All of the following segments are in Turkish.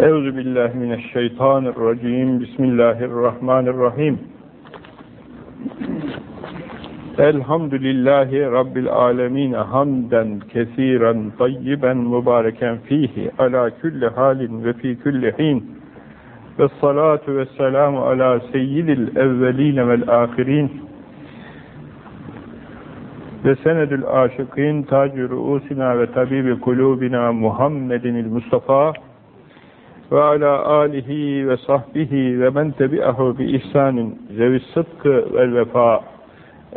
Euzu billahi mineşşeytanirracim. Bismillahirrahmanirrahim. Elhamdülillahi rabbil alamin hamden kesiren tayyiben mübareken fihi ala kulli halin ve fi kulli hin. Ves salatu vesselamu ala seyyidil evvelin vel ahirin. Ve senedül aşıkîn tacü ruusina ve tabibi kulubina Muhammedinil Mustafa وعلى آله وصحبه ومن تبعه بإحسان ذوي الصدق والوفاء.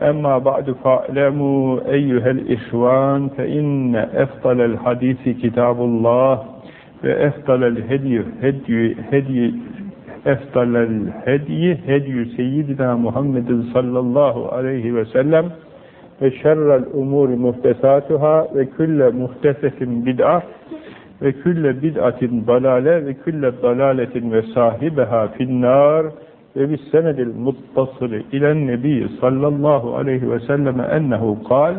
أما بعد فاعلموا أيها الإخوان فإن أفضل الحديث كتاب الله وأفضل الهدي هدي هدي أفضل الهدي هدي سيدنا محمد صلى الله عليه وسلم وشر الأمور محدثاتها وكل محدثة بدعة. Ve külle bid'atin dalale ve külle dalaletin ve sahibeha finnâr ve bis senedil muttasılı ilen nebi sallallahu aleyhi ve selleme ennehu kal.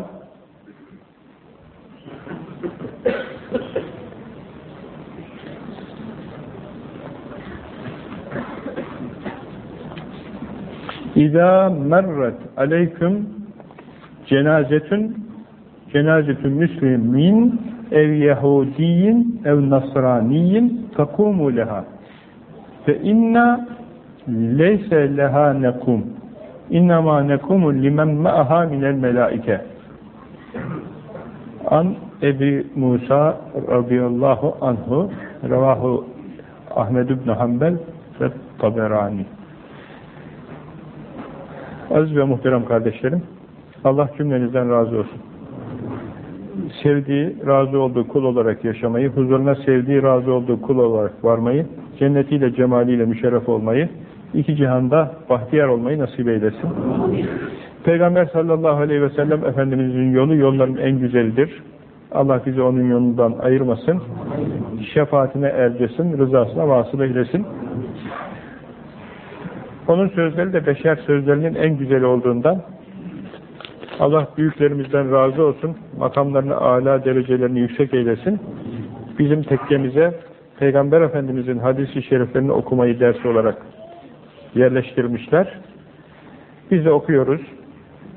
İzâ merret aleyküm cenazetün cenazetün müslimin ev Yahudiyin ev Nasraniyin takumu leha. Fe inna leyse leha nekum. İnnama nekumu limen ma'aha minel melaike. An Ebi Musa radıyallahu anhu revahu Ahmed ibn Hanbel ve Taberani. Aziz ve muhterem kardeşlerim Allah cümlenizden razı olsun sevdiği, razı olduğu kul olarak yaşamayı, huzuruna sevdiği, razı olduğu kul olarak varmayı, cennetiyle, cemaliyle müşerref olmayı, iki cihanda bahtiyar olmayı nasip eylesin. Peygamber sallallahu aleyhi ve sellem Efendimizin yolu yolların en güzelidir. Allah bizi onun yolundan ayırmasın. Şefaatine ercesin, rızasına vasıl eylesin. Onun sözleri de beşer sözlerinin en güzeli olduğundan Allah büyüklerimizden razı olsun, makamlarını, âlâ derecelerini yüksek eylesin. Bizim tekkemize Peygamber Efendimizin hadisi şeriflerini okumayı ders olarak yerleştirmişler. Biz de okuyoruz.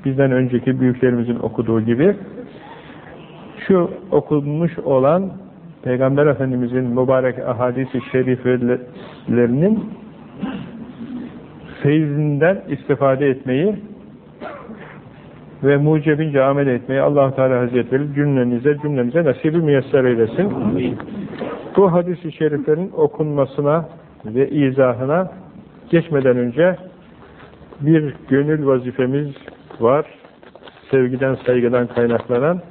Bizden önceki büyüklerimizin okuduğu gibi. Şu okunmuş olan Peygamber Efendimizin mübarek ahadisi şeriflerinin feyzinden istifade etmeyi ve mucebince amel etmeyi allah Teala Hazretleri cümlenize, cümlemize nasibi müyesser eylesin. Bu hadis-i şeriflerin okunmasına ve izahına geçmeden önce bir gönül vazifemiz var. Sevgiden, saygıdan kaynaklanan.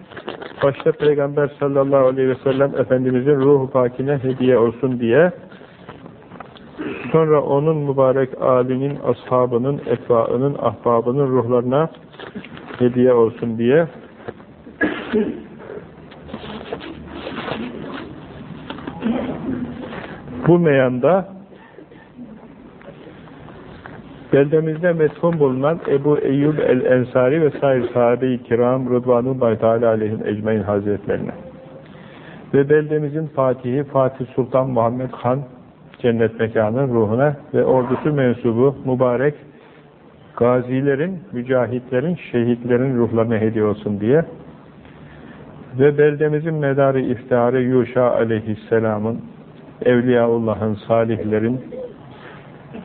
Başta Peygamber sallallahu aleyhi ve sellem Efendimizin ruhu pakine hediye olsun diye sonra onun mübarek alinin, ashabının, etbaının, ahbabının ruhlarına hediye olsun diye. Bu meyanda beldemizde metfun bulunan Ebu Eyyub el-Ensari ve sair sahabe-i kiram Rıdvanullahi Teala aleyhin ecmain hazretlerine ve beldemizin Fatihi Fatih Sultan Muhammed Han cennet mekanı ruhuna ve ordusu mensubu mübarek gazilerin, mücahitlerin, şehitlerin ruhlarına hediye olsun diye. Ve beldemizin medarı iftiharı Yuşa aleyhisselamın, Evliyaullah'ın, salihlerin,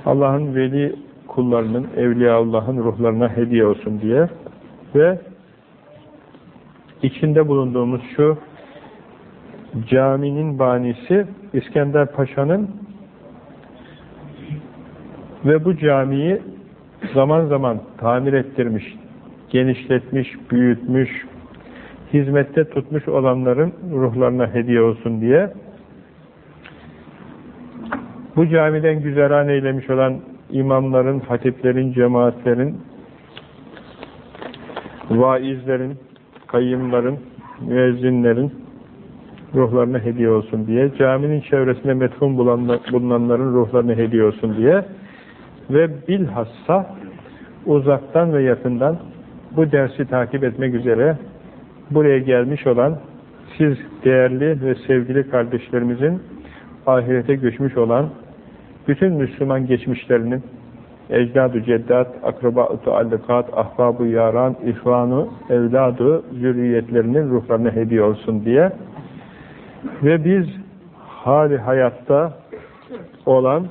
Allah'ın veli kullarının, Evliyaullah'ın ruhlarına hediye olsun diye. Ve içinde bulunduğumuz şu caminin banisi İskender Paşa'nın ve bu camiyi zaman zaman tamir ettirmiş, genişletmiş, büyütmüş, hizmette tutmuş olanların ruhlarına hediye olsun diye bu camiden güzeran eylemiş olan imamların, hatiplerin, cemaatlerin, vaizlerin, kayyımların, müezzinlerin ruhlarına hediye olsun diye, caminin çevresinde metfun bulunanların ruhlarına hediye olsun diye ve bilhassa uzaktan ve yakından bu dersi takip etmek üzere buraya gelmiş olan siz değerli ve sevgili kardeşlerimizin ahirete göçmüş olan bütün Müslüman geçmişlerinin ecdadu ceddat, akraba-ı tuallikat, ahbab-ı yaran, ihvanı, evladı, zürriyetlerinin ruhlarına hediye olsun diye. Ve biz hali hayatta olan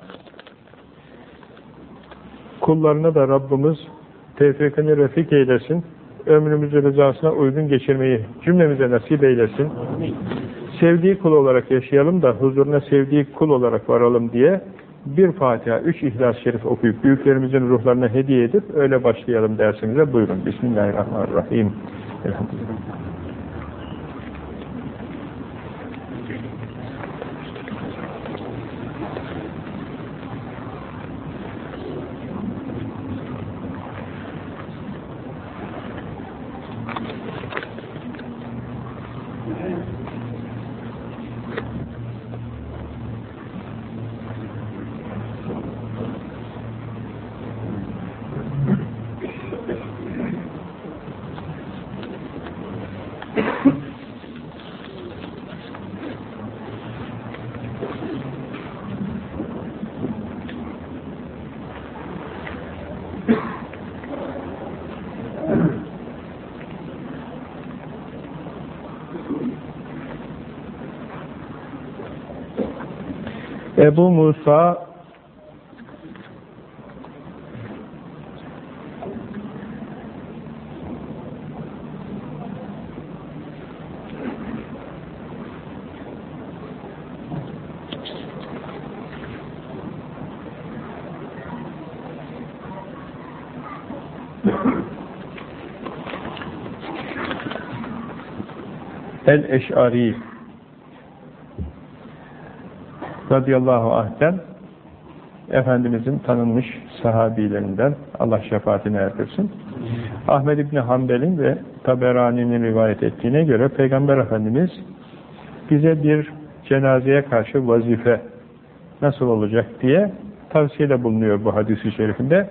kullarına da Rabbimiz tevfikini refik eylesin, ömrümüzü rızasına uygun geçirmeyi cümlemize nasip eylesin. Sevdiği kul olarak yaşayalım da huzuruna sevdiği kul olarak varalım diye bir Fatiha, üç İhlas-ı Şerif okuyup büyüklerimizin ruhlarına hediye edip öyle başlayalım dersimize. Buyurun. Bismillahirrahmanirrahim. Elhamdülillah. Ebu Musa El-Eş'ari radıyallahu anh'ten Efendimizin tanınmış sahabilerinden Allah şefaatine erdirsin. Ahmed İbni Hanbel'in ve Taberani'nin rivayet ettiğine göre Peygamber Efendimiz bize bir cenazeye karşı vazife nasıl olacak diye tavsiyede bulunuyor bu hadis-i şerifinde.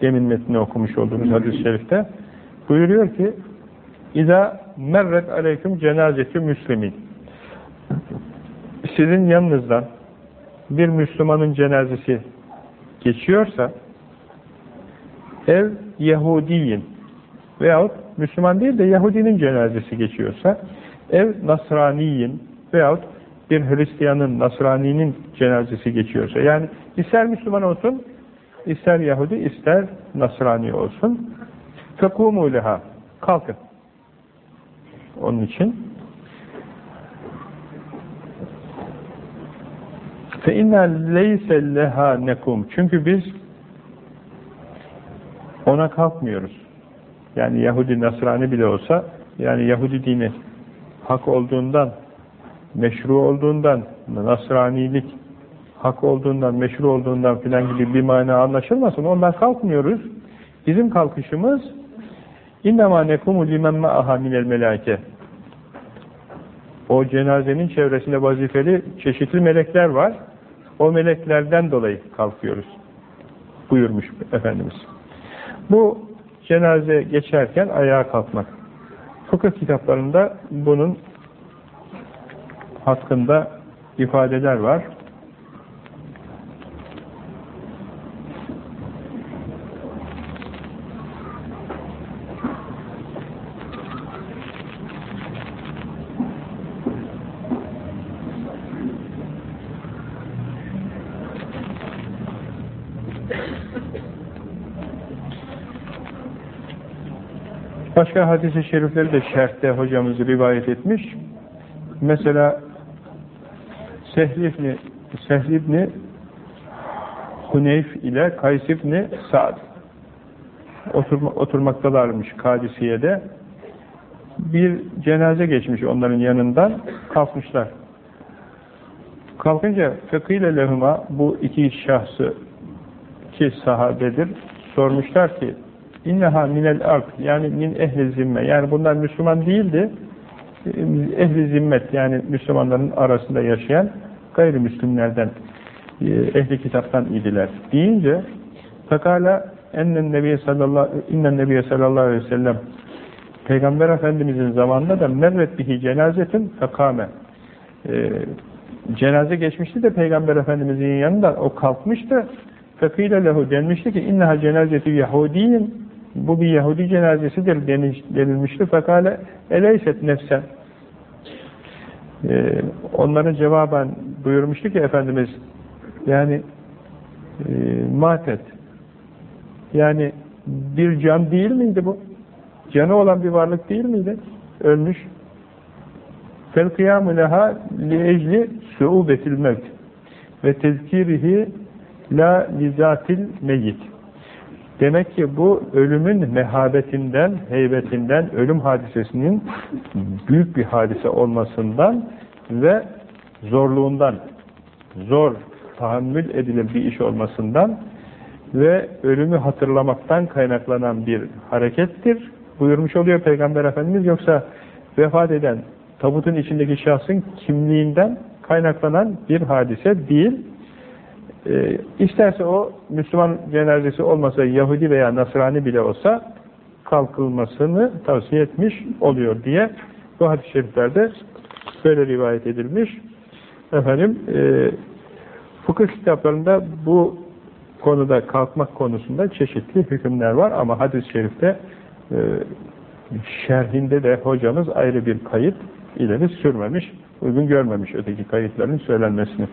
Demin metnini okumuş olduğumuz hadis-i şerifte. Buyuruyor ki İza merret aleyküm cenazeti müslimin sizin yanınızdan bir Müslümanın cenazesi geçiyorsa ev Yahudiyin veyahut Müslüman değil de Yahudinin cenazesi geçiyorsa ev Nasraniyin veyahut bir Hristiyanın, Nasrani'nin cenazesi geçiyorsa yani ister Müslüman olsun ister Yahudi ister Nasrani olsun fekumu leha kalkın. Onun için Fe inna leyse leha nekum. Çünkü biz ona kalkmıyoruz. Yani Yahudi Nasrani bile olsa yani Yahudi dini hak olduğundan meşru olduğundan Nasranilik hak olduğundan, meşru olduğundan filan gibi bir mana anlaşılmasın. Ondan kalkmıyoruz. Bizim kalkışımız اِنَّمَا نَكُمُ لِمَنْ مَعَهَا مِنَ الْمَلَاكَ O cenazenin çevresinde vazifeli çeşitli melekler var. O meleklerden dolayı kalkıyoruz. Buyurmuş Efendimiz. Bu cenaze geçerken ayağa kalkmak. Fıkıh kitaplarında bunun hakkında ifadeler var. Başka hadis-i şerifleri de şerhte hocamız rivayet etmiş. Mesela Sehl İbni, Sehl İbni Huneyf ile Kays İbni Sa'd oturma, oturmaktalarmış Kadisiye'de. Bir cenaze geçmiş onların yanından kalkmışlar. Kalkınca fıkhıyla lehuma bu iki şahsı ki sahabedir sormuşlar ki İnneha minel ard yani min ehli zimme. Yani bunlar Müslüman değildi. Ehli zimmet yani Müslümanların arasında yaşayan gayrimüslimlerden e, ehli kitaptan idiler. Deyince fakala ennen nebiye sallallahu innen nebiye sallallahu aleyhi ve sellem Peygamber Efendimizin zamanında da merret bihi cenazetin fekame e, cenaze geçmişti de Peygamber Efendimizin yanında o kalkmıştı. Fekile lehu denmişti ki inneha cenazeti Yahudiyin bu bir Yahudi cenazesidir denilmişti. Fekale eleyset nefsen ee, onların cevaben buyurmuştu ki Efendimiz yani e, matet yani bir can değil miydi bu? Canı olan bir varlık değil miydi? Ölmüş. Fel kıyamu leha li ecli suubetil mevt ve tezkirihi la lizatil meyyit. Demek ki bu ölümün mehabetinden, heybetinden, ölüm hadisesinin büyük bir hadise olmasından ve zorluğundan, zor tahammül edilir bir iş olmasından ve ölümü hatırlamaktan kaynaklanan bir harekettir. Buyurmuş oluyor Peygamber Efendimiz yoksa vefat eden tabutun içindeki şahsın kimliğinden kaynaklanan bir hadise değil. E, isterse o Müslüman cenazesi olmasa Yahudi veya Nasrani bile olsa kalkılmasını tavsiye etmiş oluyor diye bu hadis-i şeriflerde böyle rivayet edilmiş. Efendim e, fıkıh kitaplarında bu konuda kalkmak konusunda çeşitli hükümler var ama hadis-i şerifte e, şerhinde de hocamız ayrı bir kayıt ileri sürmemiş, uygun görmemiş öteki kayıtların söylenmesini.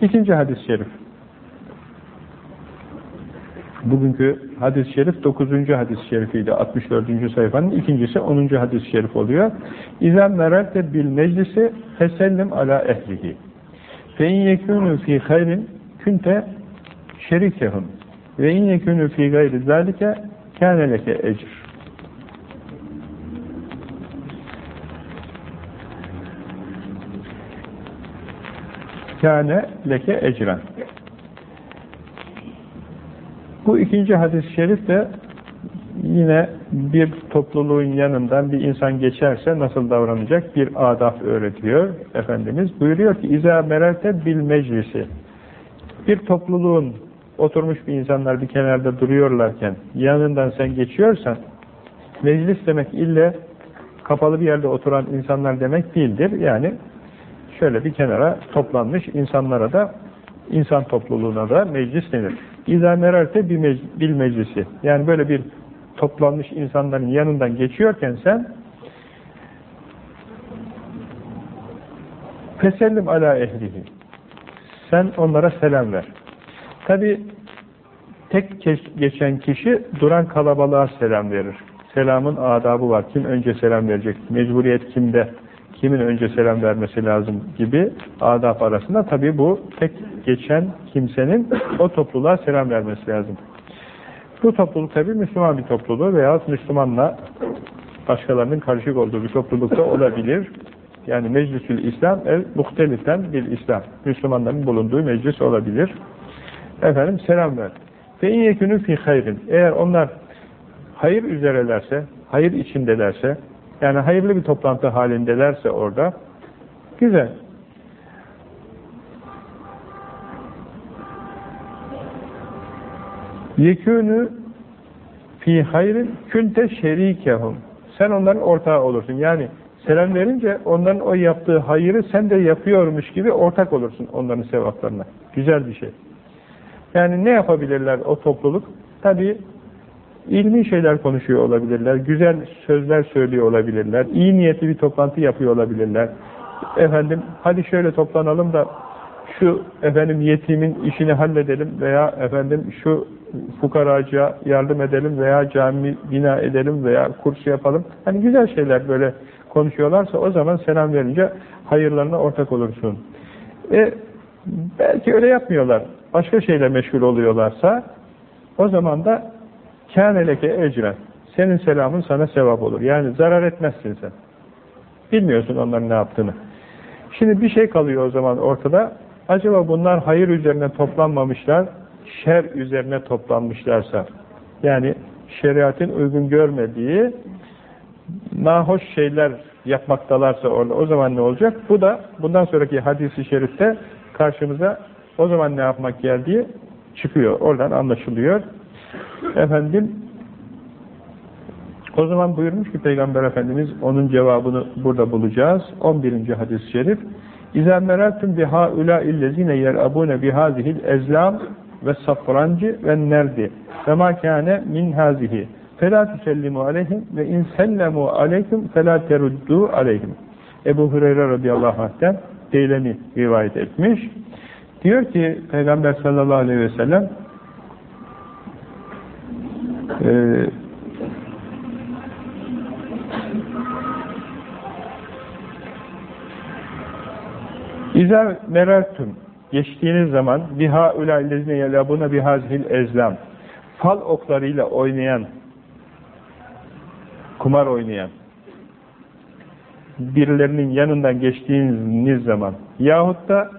İkinci hadis-i şerif. Bugünkü hadis-i şerif 9. hadis-i şerifiydi. 64. sayfanın ikincisi 10. hadis-i şerif oluyor. İzem mererte bil meclisi fesellim ala ehlihi. Fe in yekûnü fî hayrin künte şerikehum. Ve in yekûnü fî gayri zâlike kâne leke ecr. Kâne leke ecren. Bu ikinci hadis-i şerif de yine bir topluluğun yanından bir insan geçerse nasıl davranacak bir adaf öğretiyor Efendimiz. Buyuruyor ki İzâ mererte bil meclisi bir topluluğun oturmuş bir insanlar bir kenarda duruyorlarken yanından sen geçiyorsan meclis demek ille kapalı bir yerde oturan insanlar demek değildir. Yani şöyle bir kenara toplanmış insanlara da insan topluluğuna da meclis denir. İzâ mererte bil meclisi. Yani böyle bir toplanmış insanların yanından geçiyorken sen fesellim ala ehlihi. Sen onlara selam ver. Tabi tek geçen kişi duran kalabalığa selam verir. Selamın adabı var. Kim önce selam verecek? Mecburiyet kimde? Kimin önce selam vermesi lazım gibi adab arasında tabi bu tek geçen kimsenin o topluluğa selam vermesi lazım. Bu topluluk tabi Müslüman bir topluluğu veya Müslümanla başkalarının karışık olduğu bir toplulukta olabilir. Yani meclisül İslam el muhteliften bir İslam. Müslümanların bulunduğu meclis olabilir. Efendim selam ver. Fe in yekünü fi hayrin. Eğer onlar hayır üzerelerse, hayır içindelerse, yani hayırlı bir toplantı halindelerse orada, güzel. Yekûnü fi hayrin künte şerikehum. Sen onların ortağı olursun. Yani selam verince onların o yaptığı hayırı sen de yapıyormuş gibi ortak olursun onların sevaplarına. Güzel bir şey. Yani ne yapabilirler o topluluk? Tabi ilmi şeyler konuşuyor olabilirler, güzel sözler söylüyor olabilirler, iyi niyetli bir toplantı yapıyor olabilirler. Efendim hadi şöyle toplanalım da şu efendim yetimin işini halledelim veya efendim şu fukaracıya yardım edelim veya cami bina edelim veya kurs yapalım. Hani güzel şeyler böyle konuşuyorlarsa o zaman selam verince hayırlarına ortak olursun. E, belki öyle yapmıyorlar. Başka şeyle meşgul oluyorlarsa o zaman da kâneleke ecren. Senin selamın sana sevap olur. Yani zarar etmezsin sen. Bilmiyorsun onların ne yaptığını. Şimdi bir şey kalıyor o zaman ortada. Acaba bunlar hayır üzerine toplanmamışlar, şer üzerine toplanmışlarsa, yani şeriatın uygun görmediği nahoş şeyler yapmaktalarsa orada o zaman ne olacak? Bu da bundan sonraki hadisi şerifte karşımıza o zaman ne yapmak geldiği çıkıyor. Oradan anlaşılıyor. Efendim o zaman buyurmuş ki Peygamber Efendimiz onun cevabını burada bulacağız. 11. hadis-i şerif İzâ merâtüm bihâ ulâ illezîne yer'abûne bihâzihil ezlâm ve safrancı ve nerdi ve mâ kâne min hâzihi felâ tüsellimu aleyhim ve in sellemû aleyküm felâ teruddû aleyhim Ebu Hureyre radıyallahu anh'ten Deylemi rivayet etmiş. Diyor ki Peygamber sallallahu aleyhi ve sellem e, İza merartum geçtiğiniz zaman biha ulaillezine yelabuna bihazhil ezlam fal oklarıyla oynayan kumar oynayan birilerinin yanından geçtiğiniz zaman yahut da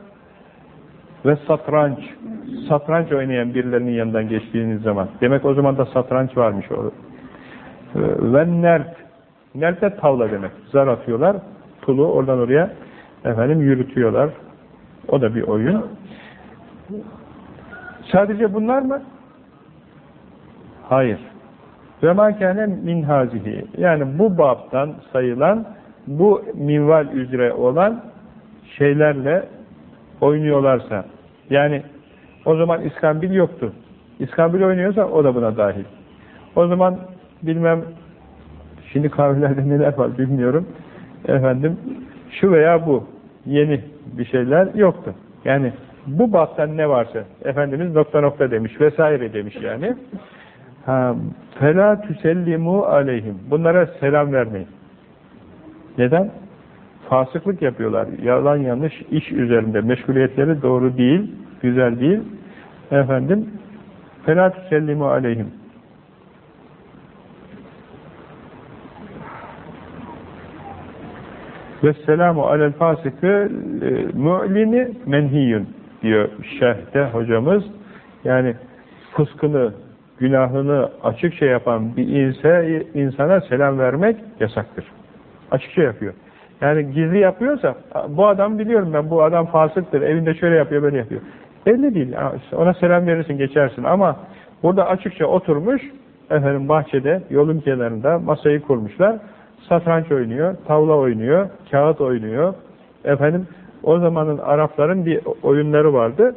ve satranç satranç oynayan birilerinin yanından geçtiğiniz zaman demek o zaman da satranç varmış o. Ve nert. Nert de tavla demek. Zar atıyorlar pulu oradan oraya efendim yürütüyorlar. O da bir oyun. Sadece bunlar mı? hayır. Ve makâne min hazihi yani bu babdan sayılan bu minval üzere olan şeylerle oynuyorlarsa yani o zaman iskambil yoktu. İskambil oynuyorsa o da buna dahil. O zaman bilmem şimdi kahvelerde neler var bilmiyorum. Efendim şu veya bu yeni bir şeyler yoktu. Yani bu bahten ne varsa Efendimiz nokta nokta demiş vesaire demiş yani. Ha, fela tüsellimu aleyhim. Bunlara selam vermeyin. Neden? Fasıklık yapıyorlar. Yalan yanlış iş üzerinde. Meşguliyetleri doğru değil, güzel değil. Efendim, فَلَا تُسَلِّمُ aleyhim. Ve selamu alel fasıkı e, mu'lini menhiyün diyor şerhte hocamız. Yani fıskını, günahını açıkça yapan bir inse, insana selam vermek yasaktır. Açıkça yapıyor. Yani gizli yapıyorsa, bu adam biliyorum ben, bu adam fasıktır, evinde şöyle yapıyor, böyle yapıyor. Belli değil. Ona selam verirsin, geçersin ama burada açıkça oturmuş, efendim bahçede, yolun kenarında masayı kurmuşlar. Satranç oynuyor, tavla oynuyor, kağıt oynuyor. Efendim, o zamanın Arapların bir oyunları vardı.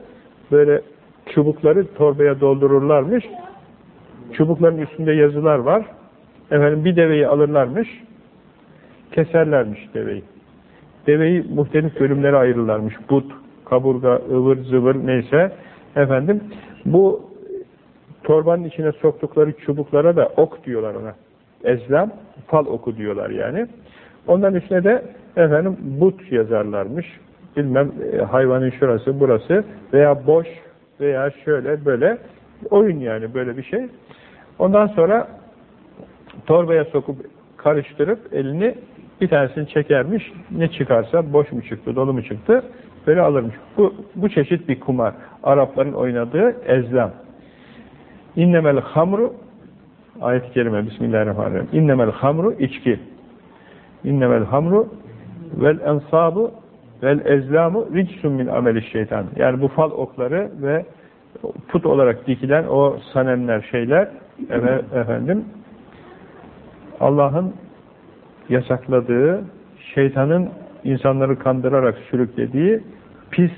Böyle çubukları torbaya doldururlarmış. Çubukların üstünde yazılar var. Efendim bir deveyi alırlarmış keserlermiş deveyi. Deveyi muhtelif bölümlere ayırırlarmış. But, kaburga, ıvır zıvır neyse. Efendim bu torbanın içine soktukları çubuklara da ok diyorlar ona. Ezlam, fal oku diyorlar yani. Ondan üstüne de efendim but yazarlarmış. Bilmem e, hayvanın şurası, burası veya boş veya şöyle böyle oyun yani böyle bir şey. Ondan sonra torbaya sokup karıştırıp elini bir tanesini çekermiş, ne çıkarsa boş mu çıktı, dolu mu çıktı, böyle alırmış. Bu, bu çeşit bir kumar. Arapların oynadığı ezlam. İnnemel hamru ayet-i kerime Bismillahirrahmanirrahim. İnnemel hamru içki. İnnemel hamru vel ensabu vel ezlamu ricsun min ameli şeytan. Yani bu fal okları ve put olarak dikilen o sanemler şeyler efendim Allah'ın yasakladığı, şeytanın insanları kandırarak sürüklediği pis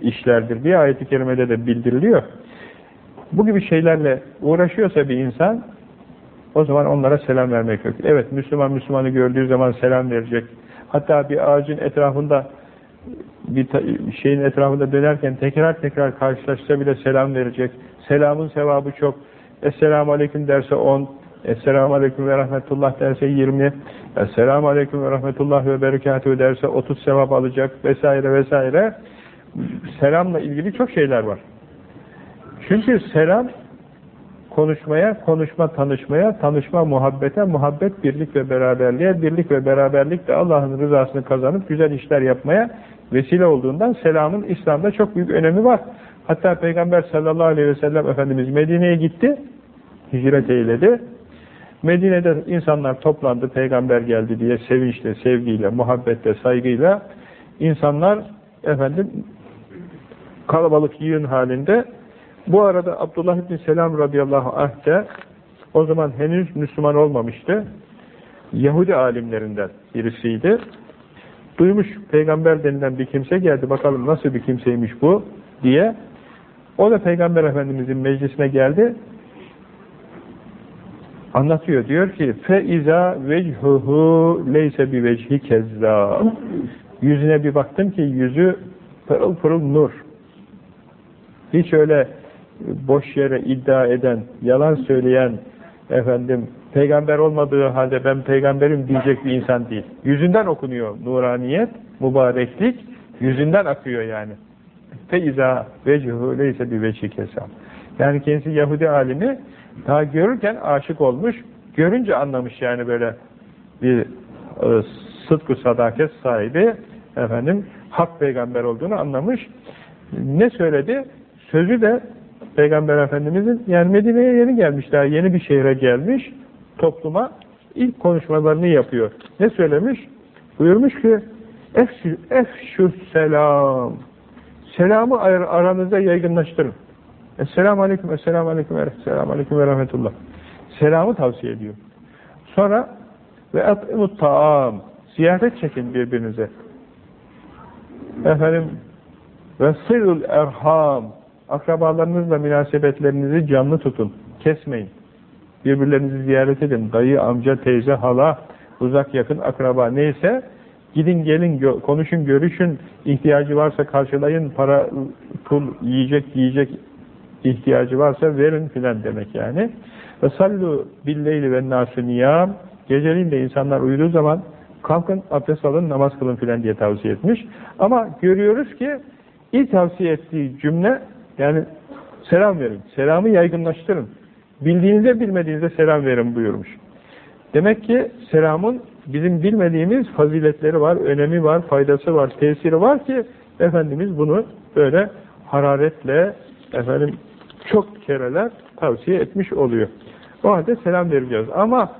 işlerdir diye ayet-i kerimede de bildiriliyor. Bu gibi şeylerle uğraşıyorsa bir insan o zaman onlara selam vermek yok. Evet Müslüman Müslümanı gördüğü zaman selam verecek. Hatta bir ağacın etrafında bir şeyin etrafında dönerken tekrar tekrar karşılaşsa bile selam verecek. Selamın sevabı çok. Esselamu Aleyküm derse 10, Esselamu Aleyküm ve Rahmetullah derse 20, Esselamu Aleyküm ve Rahmetullah ve Berekatühü derse 30 sevap alacak vesaire vesaire. Selamla ilgili çok şeyler var. Çünkü selam konuşmaya, konuşma tanışmaya, tanışma muhabbete, muhabbet birlik ve beraberliğe, birlik ve beraberlik de Allah'ın rızasını kazanıp güzel işler yapmaya vesile olduğundan selamın İslam'da çok büyük önemi var. Hatta Peygamber sallallahu aleyhi ve sellem Efendimiz Medine'ye gitti, hicret eyledi. Medine'de insanlar toplandı, peygamber geldi diye sevinçle, sevgiyle, muhabbetle, saygıyla insanlar efendim kalabalık yığın halinde bu arada Abdullah ibn Selam radıyallahu anh de o zaman henüz Müslüman olmamıştı. Yahudi alimlerinden birisiydi. Duymuş peygamber denilen bir kimse geldi bakalım nasıl bir kimseymiş bu diye. O da peygamber efendimizin meclisine geldi. Anlatıyor. Diyor ki fe iza vechuhu leyse bi vecihi kezza. Yüzüne bir baktım ki yüzü pırıl pırıl nur. Hiç öyle boş yere iddia eden, yalan söyleyen, efendim peygamber olmadığı halde ben peygamberim diyecek bir insan değil. Yüzünden okunuyor nuraniyet, mübareklik, yüzünden akıyor yani. Feiza vecuhu leyse bir veçi kesam. Yani kendisi Yahudi alimi daha görürken aşık olmuş, görünce anlamış yani böyle bir e, sıdkı sadaket sahibi efendim hak peygamber olduğunu anlamış. Ne söyledi? Sözü de Peygamber Efendimizin yani Medine'ye yeni gelmiş daha yeni bir şehre gelmiş topluma ilk konuşmalarını yapıyor. Ne söylemiş? Buyurmuş ki efşü, efşü selam selamı aranızda yaygınlaştırın. Esselamu Aleyküm, Esselamu Aleyküm, Esselamu Aleyküm ve Rahmetullah. Selamı tavsiye ediyor. Sonra ve at'imut ta'am ziyaret çekin birbirinize. Efendim ve sırul erham akrabalarınızla münasebetlerinizi canlı tutun. Kesmeyin. Birbirlerinizi ziyaret edin. Dayı, amca, teyze, hala, uzak yakın akraba neyse gidin gelin konuşun görüşün ihtiyacı varsa karşılayın para pul yiyecek yiyecek ihtiyacı varsa verin filan demek yani. Ve sallu billeyli ve nasu niyam geceliğin de insanlar uyuduğu zaman kalkın abdest alın namaz kılın filan diye tavsiye etmiş. Ama görüyoruz ki ilk tavsiye ettiği cümle yani selam verin. Selamı yaygınlaştırın. Bildiğinizde bilmediğinizde selam verin buyurmuş. Demek ki selamın bizim bilmediğimiz faziletleri var, önemi var, faydası var, tesiri var ki Efendimiz bunu böyle hararetle efendim çok kereler tavsiye etmiş oluyor. O halde selam vereceğiz. Ama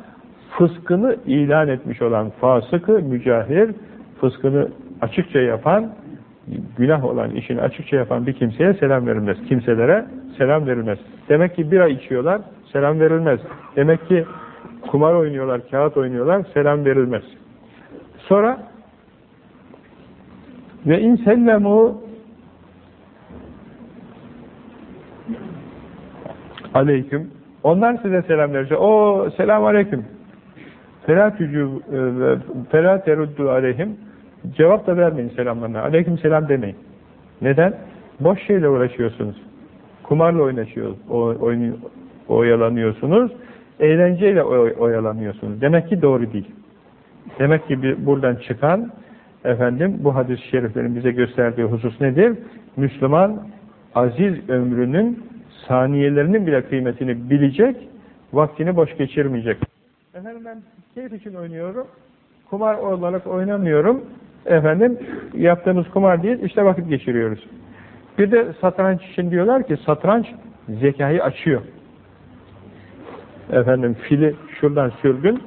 fıskını ilan etmiş olan fasıkı, mücahir, fıskını açıkça yapan, günah olan işini açıkça yapan bir kimseye selam verilmez. Kimselere selam verilmez. Demek ki bira içiyorlar, selam verilmez. Demek ki kumar oynuyorlar, kağıt oynuyorlar, selam verilmez. Sonra ve in sellemu aleyküm onlar size selam verecek. O selam aleyküm. Tücü fela teruddu aleyhim cevap da vermeyin selamlarına. Aleyküm selam demeyin. Neden? Boş şeyle uğraşıyorsunuz. Kumarla oynaşıyor, oyun, oyalanıyorsunuz. Eğlenceyle oyalanıyorsunuz. Demek ki doğru değil. Demek ki buradan çıkan efendim bu hadis-i şeriflerin bize gösterdiği husus nedir? Müslüman aziz ömrünün saniyelerinin bile kıymetini bilecek, vaktini boş geçirmeyecek. Efendim ben keyif için oynuyorum, kumar olarak oynamıyorum, efendim yaptığımız kumar değil, işte vakit geçiriyoruz. Bir de satranç için diyorlar ki satranç zekayı açıyor. Efendim fili şuradan sürdün,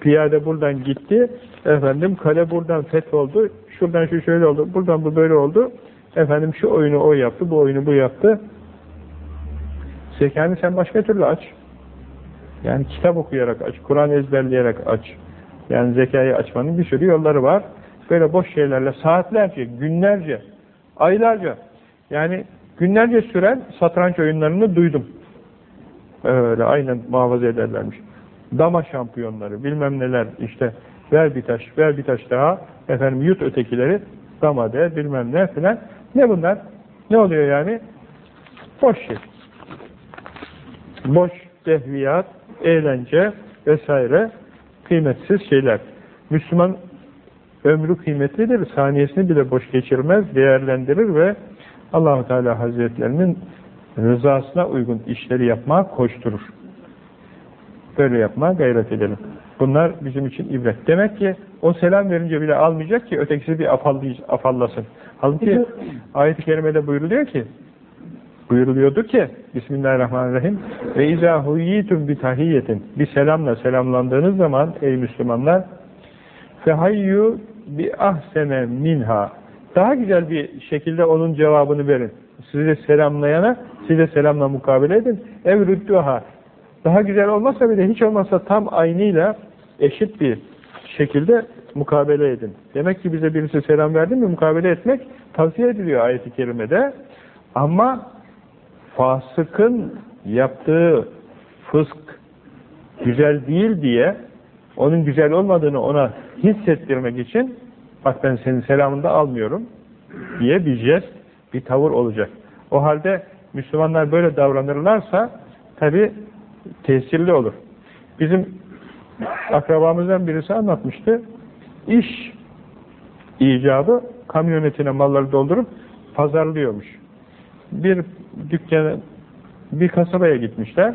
piyade buradan gitti, efendim kale buradan fetholdu, şuradan şu şöyle oldu, buradan bu böyle oldu, efendim şu oyunu o yaptı, bu oyunu bu yaptı. Zekanı sen başka türlü aç. Yani kitap okuyarak aç, Kur'an ezberleyerek aç. Yani zekayı açmanın bir sürü yolları var. Böyle boş şeylerle saatlerce, günlerce, aylarca yani günlerce süren satranç oyunlarını duydum. Öyle aynen muhafaza ederlermiş. Dama şampiyonları, bilmem neler işte ver bir taş, ver bir taş daha efendim yut ötekileri dama de bilmem ne filan. Ne bunlar? Ne oluyor yani? Boş şey. Boş dehviyat, eğlence vesaire kıymetsiz şeyler. Müslüman ömrü kıymetlidir, saniyesini bile boş geçirmez, değerlendirir ve Allahu Teala Hazretlerinin rızasına uygun işleri yapmaya koşturur. Böyle yapmaya gayret edelim. Bunlar bizim için ibret. Demek ki o selam verince bile almayacak ki ötekisi bir afallasın. Halbuki ayet-i kerimede buyuruluyor ki buyuruluyordu ki Bismillahirrahmanirrahim ve izâ huyyitum bi tahiyyetin bir selamla selamlandığınız zaman ey Müslümanlar fehayyu bi ahsene minha daha güzel bir şekilde onun cevabını verin. Sizi selamlayana size selamla mukabele edin. Ev rüddüha daha güzel olmazsa bile hiç olmazsa tam aynıyla eşit bir şekilde mukabele edin. Demek ki bize birisi selam verdi mi mukabele etmek tavsiye ediliyor ayet-i kerimede. Ama fasıkın yaptığı fısk güzel değil diye onun güzel olmadığını ona hissettirmek için bak ben senin selamını almıyorum diye bir jest, bir tavır olacak. O halde Müslümanlar böyle davranırlarsa tabi tesirli olur. Bizim akrabamızdan birisi anlatmıştı. İş icabı kamyonetine malları doldurup pazarlıyormuş. Bir dükkana, bir kasabaya gitmişler.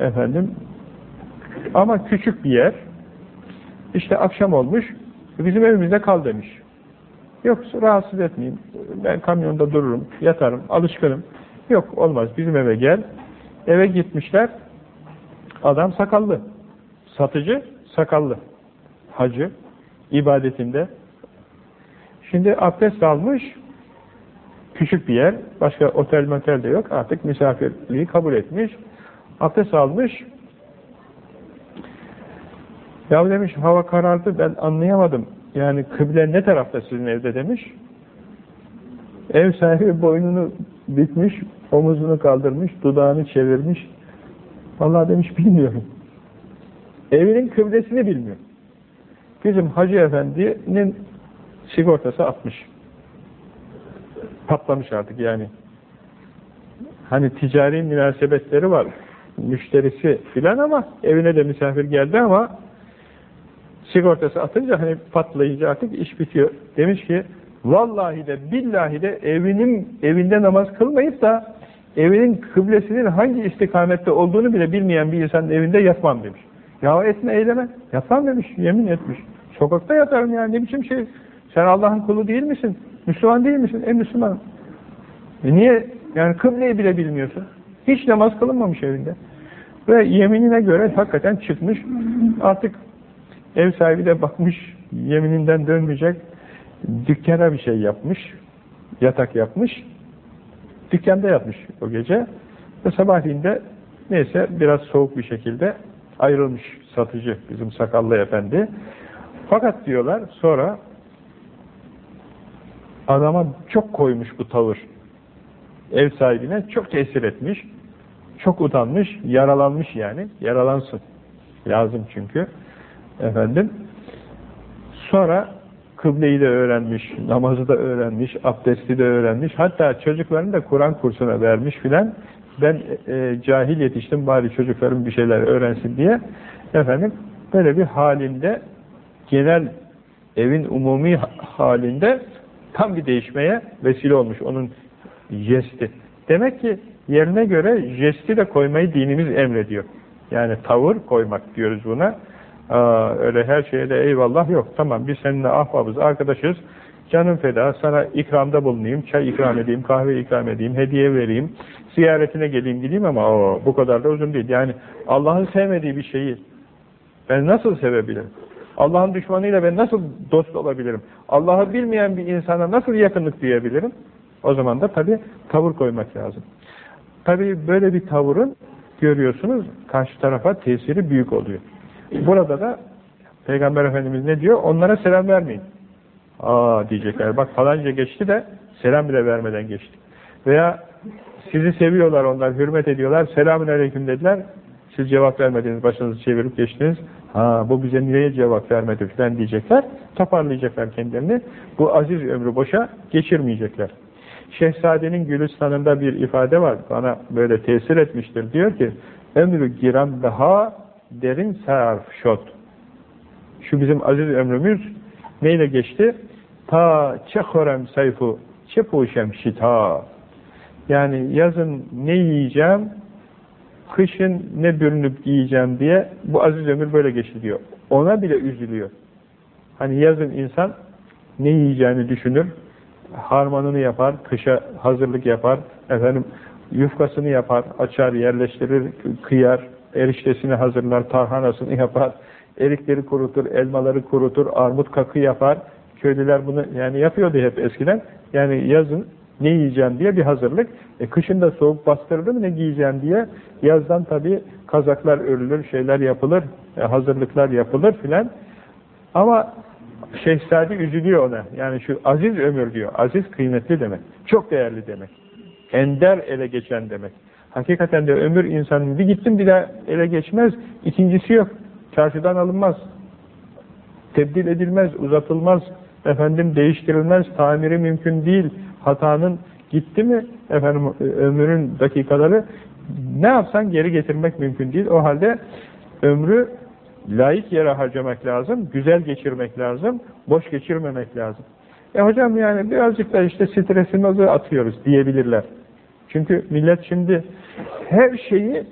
Efendim ama küçük bir yer. İşte akşam olmuş. Bizim evimizde kal demiş. Yok rahatsız etmeyeyim. Ben kamyonda dururum, yatarım, alışkınım. Yok olmaz bizim eve gel. Eve gitmişler. Adam sakallı. Satıcı sakallı. Hacı ibadetinde. Şimdi abdest almış. Küçük bir yer. Başka otel motel de yok. Artık misafirliği kabul etmiş. Abdest almış. Ya demiş hava karardı ben anlayamadım. Yani kıble ne tarafta sizin evde demiş. Ev sahibi boynunu bitmiş, omuzunu kaldırmış, dudağını çevirmiş. Vallahi demiş bilmiyorum. Evinin kıblesini bilmiyor. Bizim Hacı Efendi'nin sigortası atmış. Patlamış artık yani. Hani ticari münasebetleri var. Müşterisi filan ama evine de misafir geldi ama sigortası atınca hani patlayınca artık iş bitiyor. Demiş ki vallahi de billahi de evinin evinde namaz kılmayıp da evinin kıblesinin hangi istikamette olduğunu bile bilmeyen bir insanın evinde yatmam demiş. Ya etme eyleme. Yatmam demiş. Yemin etmiş. Sokakta yatarım yani ne biçim şey. Sen Allah'ın kulu değil misin? Müslüman değil misin? E Müslüman. E niye? Yani kıbleyi bile bilmiyorsun. Hiç namaz kılınmamış evinde. Ve yeminine göre hakikaten çıkmış. Artık ev sahibi de bakmış yemininden dönmeyecek. Dükkana bir şey yapmış. Yatak yapmış. Dükkanda yatmış o gece. Ve sabahleyin de neyse biraz soğuk bir şekilde ayrılmış satıcı bizim sakallı efendi. Fakat diyorlar sonra adama çok koymuş bu tavır. Ev sahibine çok tesir etmiş. Çok utanmış, yaralanmış yani. Yaralansın. Lazım çünkü. Efendim. Sonra kıbleyi de öğrenmiş, namazı da öğrenmiş, abdesti de öğrenmiş. Hatta çocuklarını da Kur'an kursuna vermiş filan. Ben e, cahil yetiştim bari çocuklarım bir şeyler öğrensin diye. Efendim böyle bir halinde genel evin umumi halinde tam bir değişmeye vesile olmuş onun jesti. Demek ki yerine göre jesti de koymayı dinimiz emrediyor. Yani tavır koymak diyoruz buna. Aa, öyle her şeye de eyvallah yok. Tamam biz seninle ahbabız, arkadaşız. Canım feda, sana ikramda bulunayım, çay ikram edeyim, kahve ikram edeyim, hediye vereyim, ziyaretine geleyim gideyim ama o bu kadar da uzun değil. Yani Allah'ın sevmediği bir şeyi ben nasıl sevebilirim? Allah'ın düşmanıyla ben nasıl dost olabilirim? Allah'ı bilmeyen bir insana nasıl yakınlık duyabilirim? O zaman da tabi tavır koymak lazım. Tabi böyle bir tavırın görüyorsunuz karşı tarafa tesiri büyük oluyor. Burada da Peygamber Efendimiz ne diyor? Onlara selam vermeyin. Aa diyecekler. Bak falanca geçti de selam bile vermeden geçti. Veya sizi seviyorlar onlar, hürmet ediyorlar. Selamün aleyküm dediler. Siz cevap vermediniz, başınızı çevirip geçtiniz. Ha bu bize niye cevap vermedi falan diyecekler. Toparlayacaklar kendilerini. Bu aziz ömrü boşa geçirmeyecekler. Şehzadenin Gülistan'ında bir ifade var. Bana böyle tesir etmiştir. Diyor ki ömrü giran daha derin sarf şot. Şu bizim aziz ömrümüz neyle geçti? Ta çekorem sayfu çepuşem şita. Yani yazın ne yiyeceğim, kışın ne bürünüp giyeceğim diye bu aziz ömür böyle geçti diyor. Ona bile üzülüyor. Hani yazın insan ne yiyeceğini düşünür, harmanını yapar, kışa hazırlık yapar, efendim yufkasını yapar, açar, yerleştirir, kıyar, eriştesini hazırlar, tarhanasını yapar, erikleri kurutur, elmaları kurutur, armut kakı yapar. Köylüler bunu yani yapıyordu hep eskiden. Yani yazın ne yiyeceğim diye bir hazırlık. E, kışın da soğuk bastırdı mı ne giyeceğim diye yazdan tabii kazaklar örülür, şeyler yapılır, e, hazırlıklar yapılır filan. Ama Şehzade üzülüyor ona. Yani şu aziz ömür diyor. Aziz kıymetli demek. Çok değerli demek. Ender ele geçen demek. Hakikaten de ömür insanın bir gittim bir daha ele geçmez. İkincisi yok. Çarşıdan alınmaz. Tebdil edilmez, uzatılmaz. Efendim değiştirilmez. Tamiri mümkün değil. Hatanın gitti mi efendim ömrün dakikaları ne yapsan geri getirmek mümkün değil. O halde ömrü layık yere harcamak lazım, güzel geçirmek lazım, boş geçirmemek lazım. E hocam yani birazcık da işte stresimizi atıyoruz diyebilirler. Çünkü millet şimdi her şeyi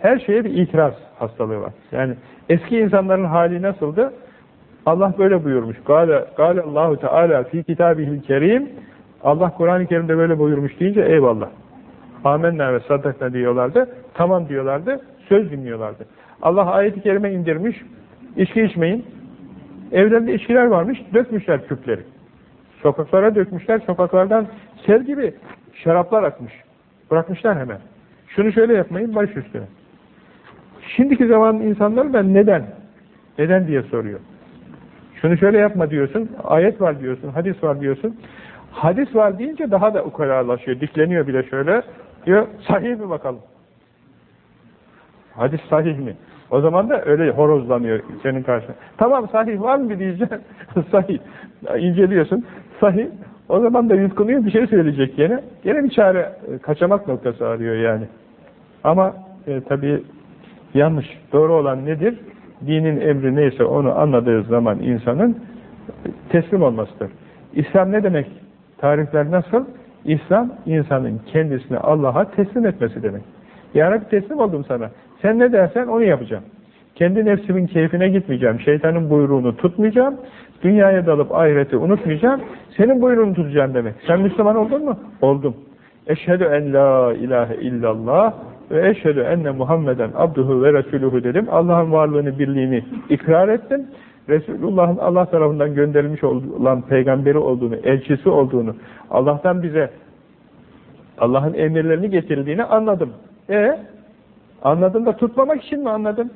her şeye bir itiraz hastalığı var. Yani eski insanların hali nasıldı? Allah böyle buyurmuş. Gale Allahu Teala fi kitabihil kerim Allah Kur'an-ı Kerim'de böyle buyurmuş deyince eyvallah. Amenna ve sadakna diyorlardı. Tamam diyorlardı. Söz dinliyorlardı. Allah ayet-i kerime indirmiş. İçki içmeyin. Evlerinde içkiler varmış. Dökmüşler küpleri. Sokaklara dökmüşler. Sokaklardan sel gibi şaraplar akmış. Bırakmışlar hemen. Şunu şöyle yapmayın baş üstüne. Şimdiki zaman insanlar da neden? Neden diye soruyor. Şunu şöyle yapma diyorsun. Ayet var diyorsun. Hadis var diyorsun. Hadis var deyince daha da ukalalaşıyor. Dikleniyor bile şöyle. Diyor sahih mi bakalım? Hadis sahih mi? O zaman da öyle horozlanıyor senin karşına. Tamam sahih var mı diyeceksin. sahih. İnceliyorsun. Sahih. O zaman da yutkunuyor bir şey söyleyecek yine. Yine bir çare e, kaçamak noktası arıyor yani. Ama e, tabii yanlış. Doğru olan nedir? Dinin emri neyse onu anladığı zaman insanın teslim olmasıdır. İslam ne demek? Tarifler nasıl? İslam insanın kendisini Allah'a teslim etmesi demek. Ya teslim oldum sana. Sen ne dersen onu yapacağım. Kendi nefsimin keyfine gitmeyeceğim. Şeytanın buyruğunu tutmayacağım. Dünyaya dalıp ahireti unutmayacağım. Senin buyruğunu tutacağım demek. Sen Müslüman oldun mu? Oldum. Eşhedü en la ilahe illallah ve eşhedü enne Muhammeden abduhu ve resuluhu dedim. Allah'ın varlığını, birliğini ikrar ettim. Resulullah'ın Allah tarafından gönderilmiş olan peygamberi olduğunu, elçisi olduğunu, Allah'tan bize Allah'ın emirlerini getirdiğini anladım. E Anladın da tutmamak için mi anladın?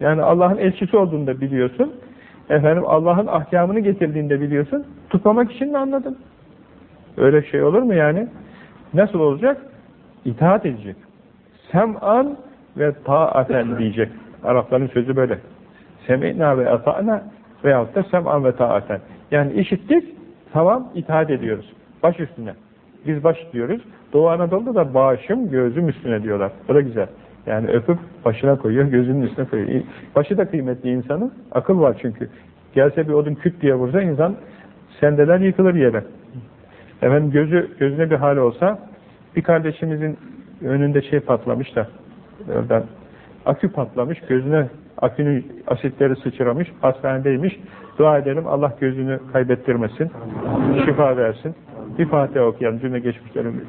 Yani Allah'ın elçisi olduğunu da biliyorsun. Efendim Allah'ın ahkamını getirdiğini de biliyorsun. Tutmamak için mi anladın? Öyle şey olur mu yani? Nasıl olacak? İtaat edecek. Sem'an ve ta'aten diyecek. Arapların sözü böyle. Sem'ina ve ata'na veyahut da sem'an ve ta'aten. Yani işittik, tamam itaat ediyoruz. Baş üstüne. Biz baş diyoruz. Doğu Anadolu'da da başım gözüm üstüne diyorlar. Bu da güzel. Yani öpüp başına koyuyor, gözünün üstüne koyuyor. Başı da kıymetli insanın. Akıl var çünkü. Gelse bir odun küt diye vursa insan sendeler yıkılır yere. Efendim gözü, gözüne bir hal olsa bir kardeşimizin önünde şey patlamış da oradan akü patlamış, gözüne akünün asitleri sıçramış, hastanedeymiş. Dua edelim Allah gözünü kaybettirmesin, şifa versin. Bir Fatiha okuyalım. Cümle geçmişlerin,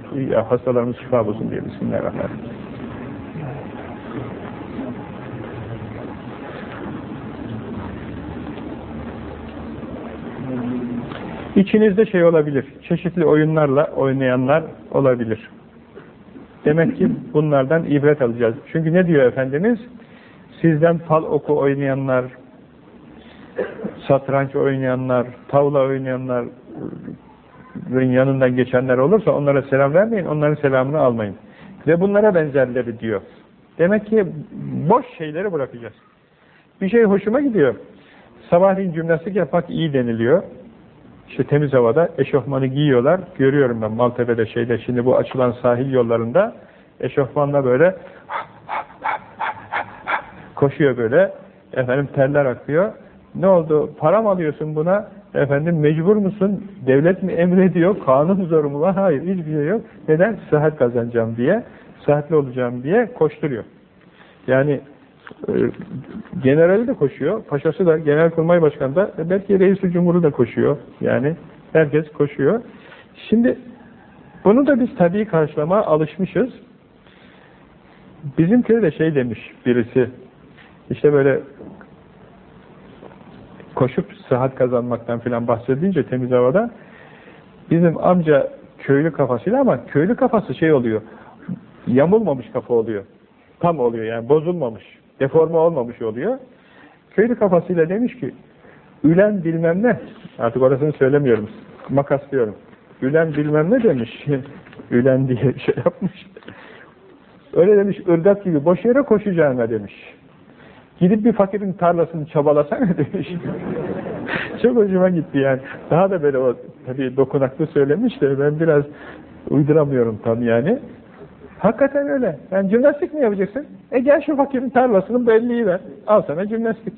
hastalarımız şifa bulsun diye. Bismillahirrahmanirrahim. İçinizde şey olabilir, çeşitli oyunlarla oynayanlar olabilir. Demek ki bunlardan ibret alacağız. Çünkü ne diyor Efendimiz? Sizden fal oku oynayanlar, satranç oynayanlar, tavla oynayanlar, yanından geçenler olursa onlara selam vermeyin, onların selamını almayın. Ve bunlara benzerleri diyor. Demek ki boş şeyleri bırakacağız. Bir şey hoşuma gidiyor. Sabahleyin cümlesik yapmak iyi deniliyor. İşte temiz havada eşofmanı giyiyorlar. Görüyorum ben Maltepe'de şeyde şimdi bu açılan sahil yollarında eşofmanla böyle koşuyor böyle. Efendim terler akıyor. Ne oldu? Para mı alıyorsun buna? Efendim mecbur musun? Devlet mi emrediyor? Kanun zoru mu var? Hayır hiçbir şey yok. Neden? Sıhhat kazanacağım diye, sıhhatli olacağım diye koşturuyor. Yani e, generali de koşuyor, paşası da, genelkurmay başkanı da, e, belki reis cumhuru da koşuyor. Yani herkes koşuyor. Şimdi bunu da biz tabii karşılamaya alışmışız. Bizim köyde şey demiş birisi, işte böyle koşup sıhhat kazanmaktan filan bahsedince temiz havada bizim amca köylü kafasıyla ama köylü kafası şey oluyor yamulmamış kafa oluyor. Tam oluyor yani bozulmamış. Deforme olmamış oluyor. Köylü kafasıyla demiş ki Ülen bilmem ne, artık orasını söylemiyorum, makaslıyorum. Ülen bilmem ne demiş, Ülen diye şey yapmış. Öyle demiş, ırgat gibi boş yere koşacağına demiş. Gidip bir fakirin tarlasını çabalasana demiş. Çok hoşuma gitti yani. Daha da böyle o tabii dokunaklı söylemiş de ben biraz uyduramıyorum tam yani. Hakikaten öyle. Yani cimnastik mi yapacaksın? E gel şu fakirin tarlasının belliği ver. Al sana cimnastik.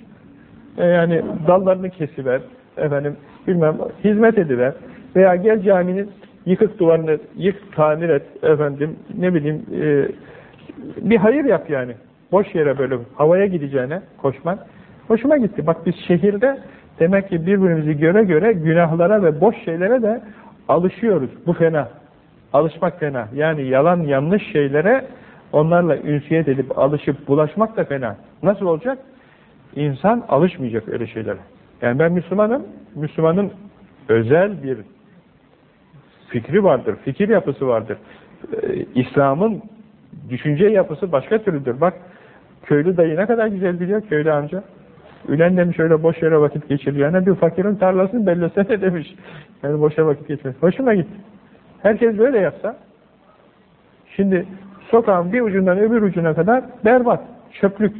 E yani dallarını kesiver. Efendim bilmem hizmet ediver. Veya gel caminin yıkık duvarını yık tamir et. Efendim ne bileyim e, bir hayır yap yani. Boş yere böyle havaya gideceğine koşman. Hoşuma gitti. Bak biz şehirde demek ki birbirimizi göre göre günahlara ve boş şeylere de alışıyoruz. Bu fena. Alışmak fena. Yani yalan yanlış şeylere onlarla ünsiyet edip alışıp bulaşmak da fena. Nasıl olacak? İnsan alışmayacak öyle şeylere. Yani ben Müslümanım. Müslümanın özel bir fikri vardır. Fikir yapısı vardır. Ee, İslam'ın düşünce yapısı başka türlüdür. Bak köylü dayı ne kadar güzel biliyor köylü amca. Ülen demiş öyle boş yere vakit geçireceğine bir fakirin tarlasını bellesene demiş. Yani boşa vakit geçmez. Hoşuma gitti. Herkes böyle yapsa şimdi sokağın bir ucundan öbür ucuna kadar berbat, çöplük.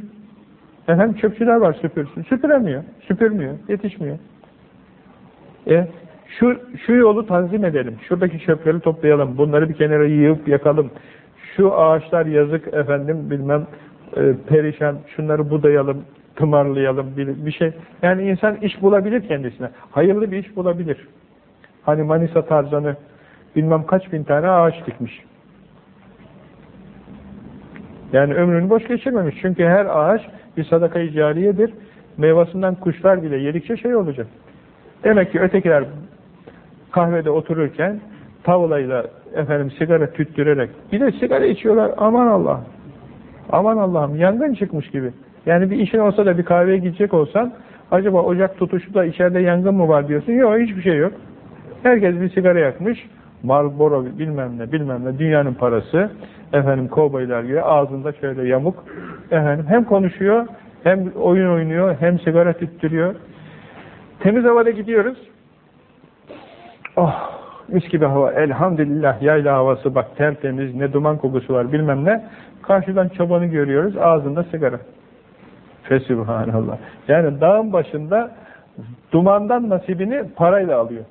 Efendim çöpçüler var süpürsün. Süpüremiyor, süpürmüyor, yetişmiyor. E, şu, şu yolu tanzim edelim. Şuradaki çöpleri toplayalım. Bunları bir kenara yığıp yakalım. Şu ağaçlar yazık efendim bilmem e, perişan. Şunları budayalım, tımarlayalım bir, bir şey. Yani insan iş bulabilir kendisine. Hayırlı bir iş bulabilir. Hani Manisa Tarzanı bilmem kaç bin tane ağaç dikmiş. Yani ömrünü boş geçirmemiş. Çünkü her ağaç bir sadakayı cariyedir. Meyvasından kuşlar bile yedikçe şey olacak. Demek ki ötekiler kahvede otururken tavlayla efendim sigara tüttürerek bir de sigara içiyorlar aman Allah aman Allah'ım yangın çıkmış gibi. Yani bir işin olsa da bir kahveye gidecek olsan acaba ocak tutuşu da içeride yangın mı var diyorsun? Yok hiçbir şey yok. Herkes bir sigara yakmış. Marlboro bilmem ne bilmem ne dünyanın parası. Efendim kovboylar gibi ağzında şöyle yamuk. Efendim hem konuşuyor hem oyun oynuyor hem sigara tüttürüyor. Temiz havada gidiyoruz. Oh mis gibi hava. Elhamdülillah yayla havası. Bak tertemiz ne duman kokusu var bilmem ne karşıdan çobanı görüyoruz ağzında sigara fesubhanallah yani dağın başında dumandan nasibini parayla alıyor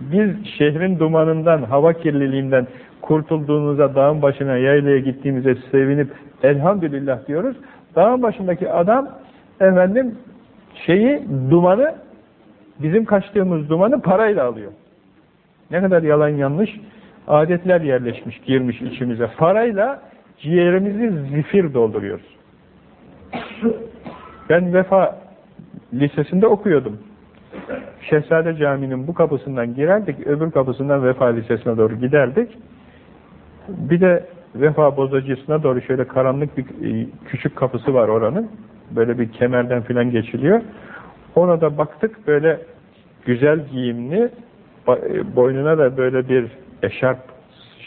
biz şehrin dumanından, hava kirliliğinden kurtulduğumuza, dağın başına, yaylaya gittiğimize sevinip elhamdülillah diyoruz. Dağın başındaki adam efendim şeyi, dumanı bizim kaçtığımız dumanı parayla alıyor. Ne kadar yalan yanlış adetler yerleşmiş, girmiş içimize. Parayla ciğerimizi zifir dolduruyoruz. Ben Vefa Lisesi'nde okuyordum. Şehzade Camii'nin bu kapısından girerdik, öbür kapısından Vefa Lisesi'ne doğru giderdik. Bir de Vefa Bozacısı'na doğru şöyle karanlık bir e, küçük kapısı var oranın. Böyle bir kemerden filan geçiliyor. Ona da baktık böyle güzel giyimli, e, boynuna da böyle bir eşarp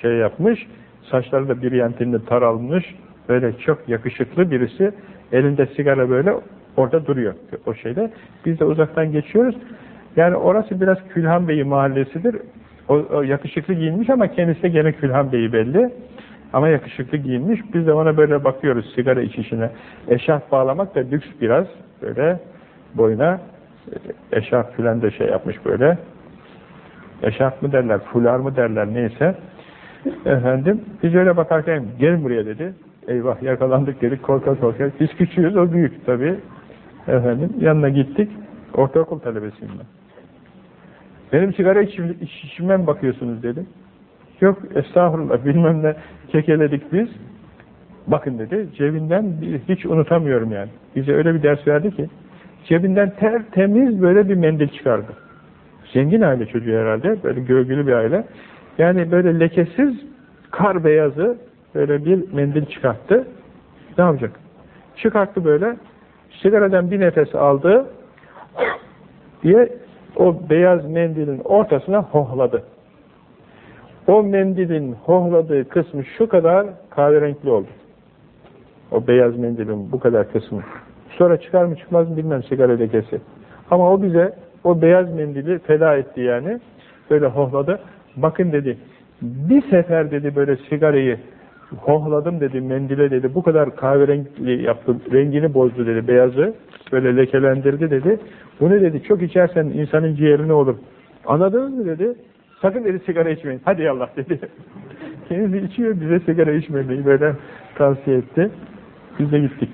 şey yapmış, saçları da bir yantinde taralmış, böyle çok yakışıklı birisi, elinde sigara böyle orada duruyor o şeyde. Biz de uzaktan geçiyoruz. Yani orası biraz Külhan Bey'i mahallesidir. O, o yakışıklı giyinmiş ama kendisi de gene Külhan Bey'i belli. Ama yakışıklı giyinmiş. Biz de ona böyle bakıyoruz sigara içişine. Eşarp bağlamak da lüks biraz. Böyle boyuna eşarp filan da şey yapmış böyle. Eşarp mı derler, fular mı derler neyse. Efendim, biz öyle bakarken gelin buraya dedi. Eyvah yakalandık dedik korka korka. Biz küçüğüz o büyük tabii. Efendim yanına gittik. Ortaokul talebesiyim ben. Benim sigara içim, içime mi bakıyorsunuz dedim. Yok estağfurullah bilmem ne kekeledik biz. Bakın dedi cebinden hiç unutamıyorum yani. Bize öyle bir ders verdi ki cebinden tertemiz böyle bir mendil çıkardı. Zengin aile çocuğu herhalde. Böyle gölgülü bir aile. Yani böyle lekesiz kar beyazı böyle bir mendil çıkarttı. Ne yapacak? Çıkarttı böyle sigaradan bir nefes aldı diye o beyaz mendilin ortasına hohladı. O mendilin hohladığı kısmı şu kadar kahverenkli oldu. O beyaz mendilin bu kadar kısmı. Sonra çıkar mı çıkmaz mı bilmem sigara lekesi. Ama o bize o beyaz mendili feda etti yani. Böyle hohladı. Bakın dedi, bir sefer dedi böyle sigarayı hohladım dedi, mendile dedi, bu kadar kahverengi yaptı, rengini bozdu dedi, beyazı, böyle lekelendirdi dedi. Bu ne dedi, çok içersen insanın ciğeri olur. Anladınız mı dedi, sakın dedi sigara içmeyin, hadi Allah dedi. Kendisi içiyor, bize sigara içmemeyi böyle tavsiye etti. Biz de gittik.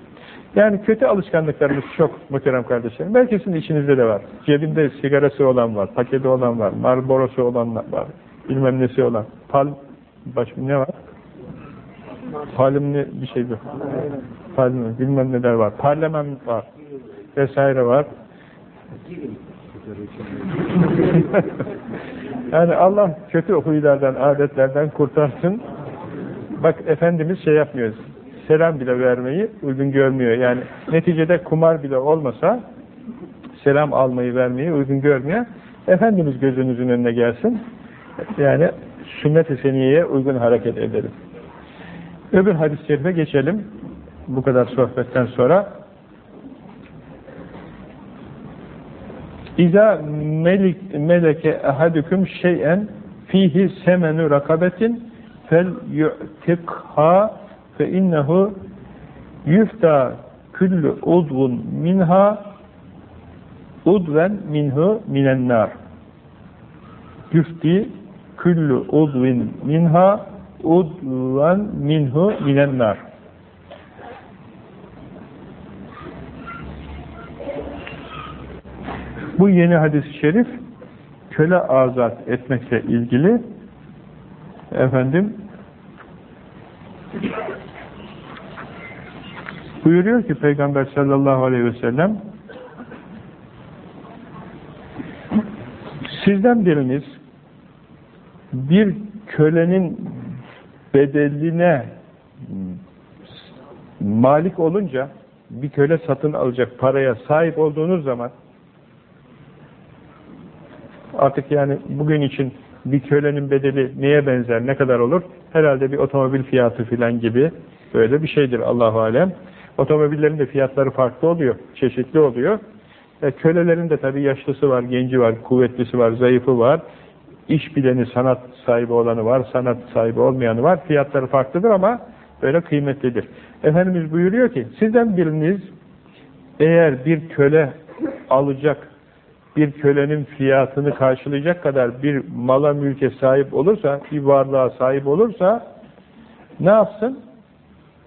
Yani kötü alışkanlıklarımız çok muhterem kardeşlerim. Belki sizin içinizde de var. Cebinde sigarası olan var, paketi olan var, marborosu olan var, bilmem nesi olan. Pal, baş, ne var? Palimli bir şey yok. Palimli, bilmem neler var. Parlament var. Vesaire var. yani Allah kötü huylardan, adetlerden kurtarsın. Bak Efendimiz şey yapmıyoruz. Selam bile vermeyi uygun görmüyor. Yani neticede kumar bile olmasa selam almayı vermeyi uygun görmüyor. Efendimiz gözünüzün önüne gelsin. Yani sünnet-i seniyeye uygun hareket edelim. Öbür hadis-i şerife geçelim. Bu kadar sohbetten sonra. İza melik, meleke ahadüküm şeyen fihi semenu rakabetin fel yu'tikha fe innehu yufta küllü udvun minha udven minhu minen nar. Yufti küllü udvin minha udvan minhu minen nar. Bu yeni hadis-i şerif köle azat etmekle ilgili. Efendim buyuruyor ki Peygamber sallallahu aleyhi ve sellem sizden biriniz bir kölenin bedeline malik olunca bir köle satın alacak paraya sahip olduğunuz zaman artık yani bugün için bir kölenin bedeli neye benzer, ne kadar olur? Herhalde bir otomobil fiyatı filan gibi böyle bir şeydir Allahu alem. Otomobillerin de fiyatları farklı oluyor, çeşitli oluyor. E, kölelerin de tabii yaşlısı var, genci var, kuvvetlisi var, zayıfı var. İş bileni, sanat sahibi olanı var, sanat sahibi olmayanı var. Fiyatları farklıdır ama böyle kıymetlidir. Efendimiz buyuruyor ki, sizden biriniz eğer bir köle alacak, bir kölenin fiyatını karşılayacak kadar bir mala mülke sahip olursa, bir varlığa sahip olursa ne yapsın?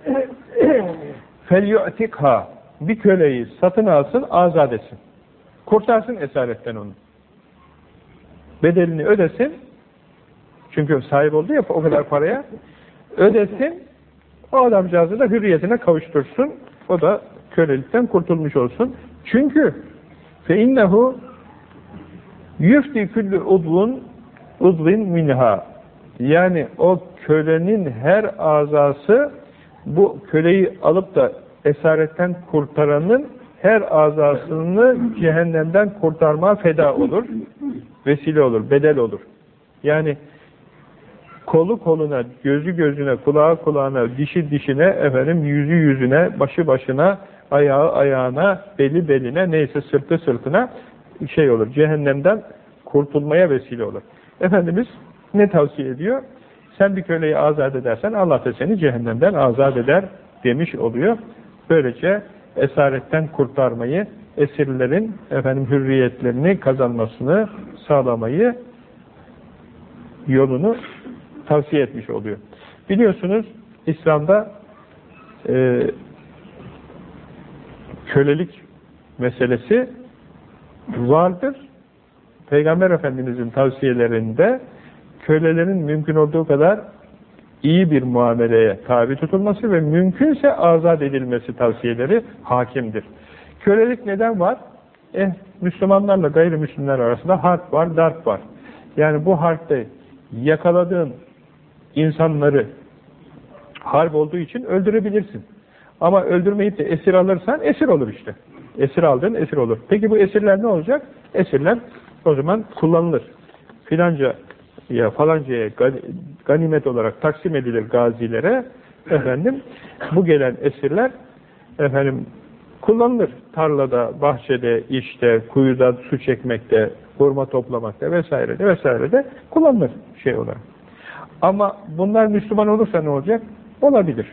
فَلْيُعْتِقْهَا Bir köleyi satın alsın, azat etsin. Kurtarsın esaretten onu. Bedelini ödesin. Çünkü sahip oldu ya o kadar paraya. Ödesin. O adamcağızı da hürriyetine kavuştursun. O da kölelikten kurtulmuş olsun. Çünkü فَاِنَّهُ Yüfti küllü udvun udvin minha. Yani o kölenin her azası bu köleyi alıp da esaretten kurtaranın her azasını cehennemden kurtarma feda olur. Vesile olur, bedel olur. Yani kolu koluna, gözü gözüne, kulağı kulağına, dişi dişine, efendim yüzü yüzüne, başı başına, ayağı ayağına, beli beline, neyse sırtı sırtına şey olur, cehennemden kurtulmaya vesile olur. Efendimiz ne tavsiye ediyor? Sen bir köleyi azat edersen Allah da seni cehennemden azat eder demiş oluyor. Böylece esaretten kurtarmayı, esirlerin efendim hürriyetlerini kazanmasını sağlamayı yolunu tavsiye etmiş oluyor. Biliyorsunuz İslam'da e, kölelik meselesi vardır. Peygamber Efendimiz'in tavsiyelerinde kölelerin mümkün olduğu kadar iyi bir muameleye tabi tutulması ve mümkünse azat edilmesi tavsiyeleri hakimdir. Kölelik neden var? Eh, Müslümanlarla gayrimüslimler arasında harp var, darp var. Yani bu harpte yakaladığın insanları harp olduğu için öldürebilirsin. Ama öldürmeyip de esir alırsan esir olur işte. Esir aldın, esir olur. Peki bu esirler ne olacak? Esirler o zaman kullanılır. Filanca ya falancaya ganimet olarak taksim edilir gazilere efendim bu gelen esirler efendim kullanılır. tarlada, bahçede, işte, kuyudan su çekmekte, hurma toplamakta vesaire de vesaire de kullanılır şey olarak. Ama bunlar Müslüman olursa ne olacak? Olabilir.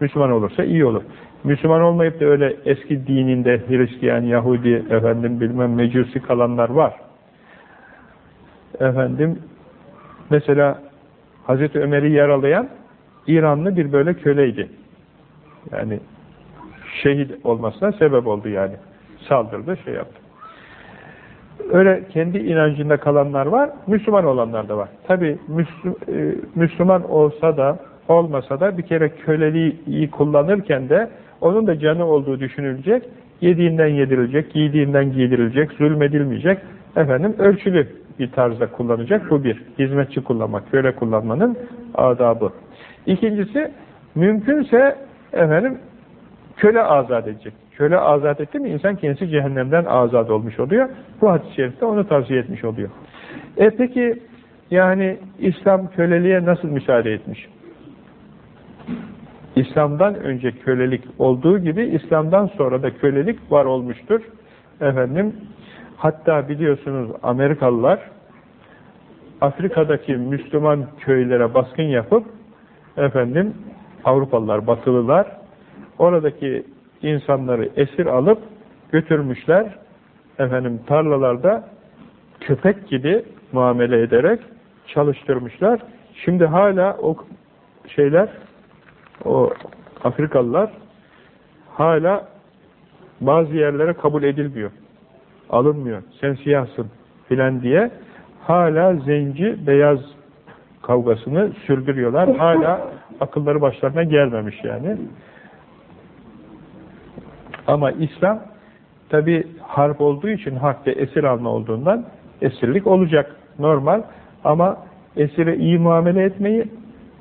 Müslüman olursa iyi olur. Müslüman olmayıp da öyle eski dininde Hristiyan, Yahudi, efendim bilmem mecusi kalanlar var. Efendim mesela Hazreti Ömer'i yaralayan İranlı bir böyle köleydi. Yani şehit olmasına sebep oldu yani. Saldırdı, şey yaptı. Öyle kendi inancında kalanlar var, Müslüman olanlar da var. Tabi e, Müslüman olsa da olmasa da bir kere köleliği kullanırken de onun da canı olduğu düşünülecek, yediğinden yedirilecek, giydiğinden giydirilecek, zulmedilmeyecek, efendim ölçülü bir tarzda kullanacak. Bu bir. Hizmetçi kullanmak, köle kullanmanın adabı. İkincisi, mümkünse efendim köle azat edecek. Köle azat etti mi insan kendisi cehennemden azat olmuş oluyor. Bu hadis-i şerifte onu tavsiye etmiş oluyor. E peki yani İslam köleliğe nasıl müsaade etmiş? İslam'dan önce kölelik olduğu gibi İslam'dan sonra da kölelik var olmuştur. Efendim hatta biliyorsunuz Amerikalılar Afrika'daki Müslüman köylere baskın yapıp efendim Avrupalılar, Batılılar oradaki insanları esir alıp götürmüşler efendim tarlalarda köpek gibi muamele ederek çalıştırmışlar. Şimdi hala o şeyler o Afrikalılar hala bazı yerlere kabul edilmiyor. Alınmıyor. Sen siyahsın filan diye hala zenci beyaz kavgasını sürdürüyorlar. Hala akılları başlarına gelmemiş yani. Ama İslam tabi harp olduğu için harpte esir alma olduğundan esirlik olacak. Normal ama esire iyi muamele etmeyi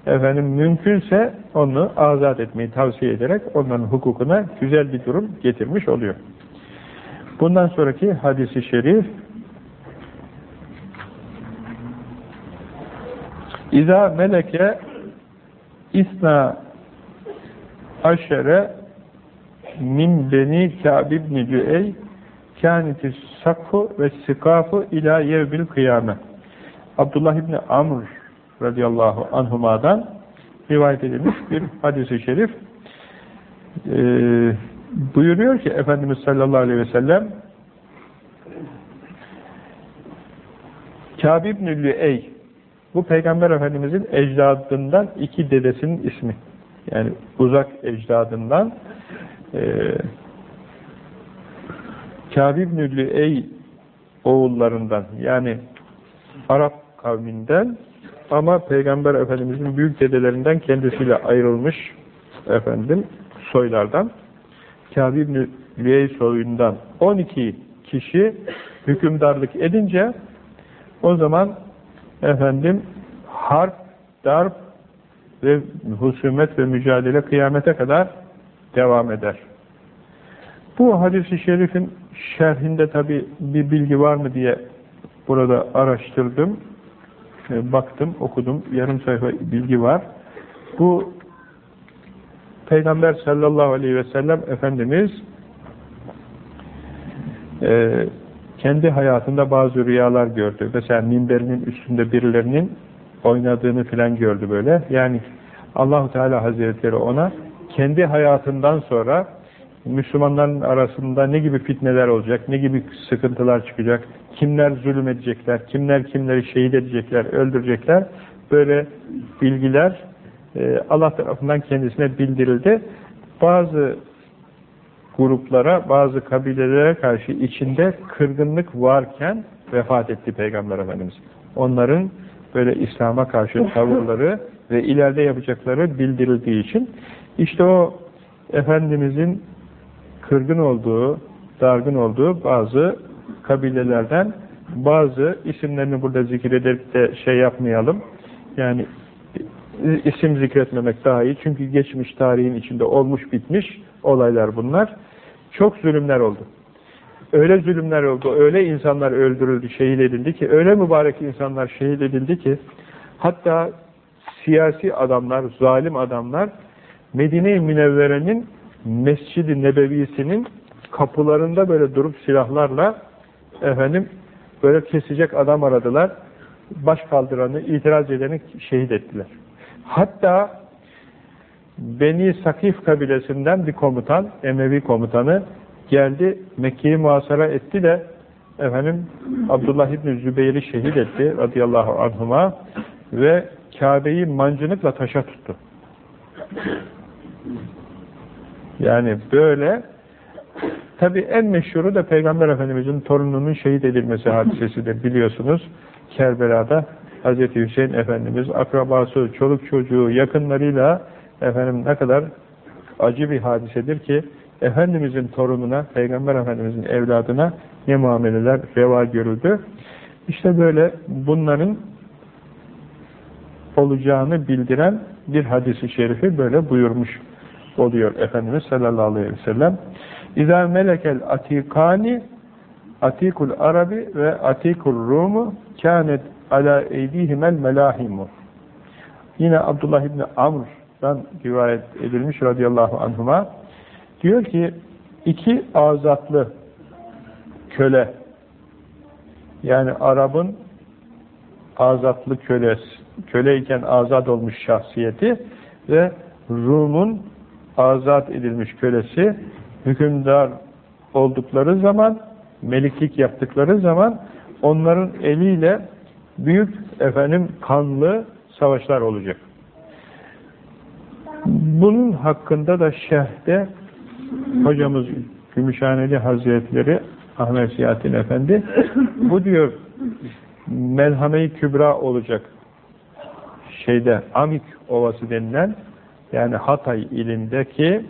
efendim mümkünse onu azat etmeyi tavsiye ederek onların hukukuna güzel bir durum getirmiş oluyor. Bundan sonraki hadisi şerif. İza meleke isna aşere min beni Kâb ibn Lüey kânetis sakfu ve sikafu ila yevbil kıyame Abdullah ibn Amr radıyallahu anhuma'dan rivayet edilmiş bir hadis-i şerif. Ee, buyuruyor ki Efendimiz sallallahu aleyhi ve sellem Kâb ibn Lüey bu Peygamber Efendimizin ecdadından iki dedesinin ismi. Yani uzak ecdadından e, Kâb ibn Lüey oğullarından yani Arap kavminden ama Peygamber Efendimizin büyük dedelerinden kendisiyle ayrılmış efendim soylardan Kâb ibn Lüey soyundan 12 kişi hükümdarlık edince o zaman efendim harp, darp ve husumet ve mücadele kıyamete kadar devam eder. Bu hadis-i şerifin şerhinde tabi bir bilgi var mı diye burada araştırdım. E, baktım, okudum. Yarım sayfa bilgi var. Bu Peygamber sallallahu aleyhi ve sellem Efendimiz e, kendi hayatında bazı rüyalar gördü. Mesela minberinin üstünde birilerinin oynadığını filan gördü böyle. Yani Allahu Teala Hazretleri ona kendi hayatından sonra Müslümanların arasında ne gibi fitneler olacak, ne gibi sıkıntılar çıkacak, kimler zulüm edecekler, kimler kimleri şehit edecekler, öldürecekler, böyle bilgiler Allah tarafından kendisine bildirildi. Bazı gruplara, bazı kabilelere karşı içinde kırgınlık varken vefat etti Peygamber Efendimiz. Onların böyle İslam'a karşı tavırları ve ileride yapacakları bildirildiği için işte o Efendimizin kırgın olduğu, dargın olduğu bazı kabilelerden bazı isimlerini burada zikredip de şey yapmayalım. Yani isim zikretmemek daha iyi. Çünkü geçmiş tarihin içinde olmuş bitmiş olaylar bunlar. Çok zulümler oldu. Öyle zulümler oldu, öyle insanlar öldürüldü, şehit edildi ki, öyle mübarek insanlar şehit edildi ki, hatta siyasi adamlar, zalim adamlar, Medine-i Münevvere'nin Mescid-i Nebevi'sinin kapılarında böyle durup silahlarla efendim böyle kesecek adam aradılar. Baş kaldıranı, itiraz edeni şehit ettiler. Hatta Beni Sakif kabilesinden bir komutan, Emevi komutanı geldi, Mekke'yi muhasara etti de efendim Abdullah İbni Zübeyir'i şehit etti radıyallahu anhuma ve Kabe'yi mancınıkla taşa tuttu. Yani böyle tabi en meşhuru da Peygamber Efendimiz'in torununun şehit edilmesi hadisesidir biliyorsunuz. Kerbela'da Hz. Hüseyin Efendimiz akrabası, çoluk çocuğu, yakınlarıyla efendim ne kadar acı bir hadisedir ki Efendimizin torununa, Peygamber Efendimizin evladına ne muameleler reva görüldü. İşte böyle bunların olacağını bildiren bir hadisi şerifi böyle buyurmuş oluyor Efendimiz sallallahu aleyhi ve sellem. İzâ melekel atikani atikul arabi ve atikul rumu kânet ala eydihimel melahimu. Yine Abdullah İbni Amr'dan rivayet edilmiş radıyallahu anhuma diyor ki iki azatlı köle yani Arap'ın azatlı kölesi köleyken azat olmuş şahsiyeti ve Rum'un azat edilmiş kölesi hükümdar oldukları zaman meliklik yaptıkları zaman onların eliyle büyük efendim kanlı savaşlar olacak. Bunun hakkında da şehde hocamız Gümüşhaneli Hazretleri Ahmet Siyahattin Efendi bu diyor melhame-i kübra olacak şeyde Amik Ovası denilen yani Hatay ilindeki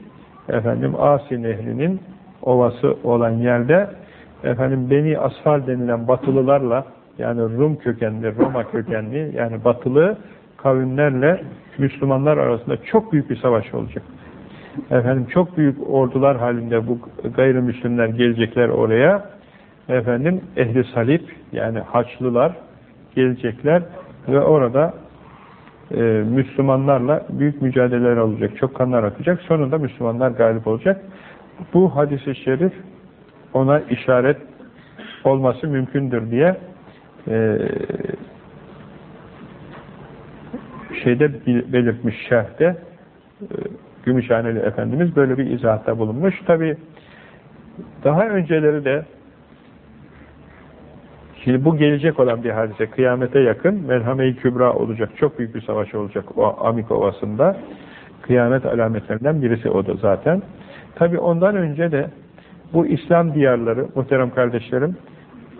efendim Asi Nehri'nin ovası olan yerde efendim Beni Asfal denilen batılılarla yani Rum kökenli, Roma kökenli yani batılı kavimlerle Müslümanlar arasında çok büyük bir savaş olacak. Efendim çok büyük ordular halinde bu gayrimüslimler gelecekler oraya. Efendim ehli salip yani haçlılar gelecekler ve orada e, Müslümanlarla büyük mücadeleler olacak. Çok kanlar akacak. Sonunda Müslümanlar galip olacak. Bu hadis-i şerif ona işaret olması mümkündür diye e, şeyde belirtmiş şerhte e, Gümüşhaneli Efendimiz böyle bir izahatta bulunmuş. Tabi daha önceleri de Şimdi bu gelecek olan bir hadise. Kıyamete yakın Melhame-i Kübra olacak. Çok büyük bir savaş olacak o Amik Ovası'nda. Kıyamet alametlerinden birisi o da zaten. Tabi ondan önce de bu İslam diyarları, muhterem kardeşlerim,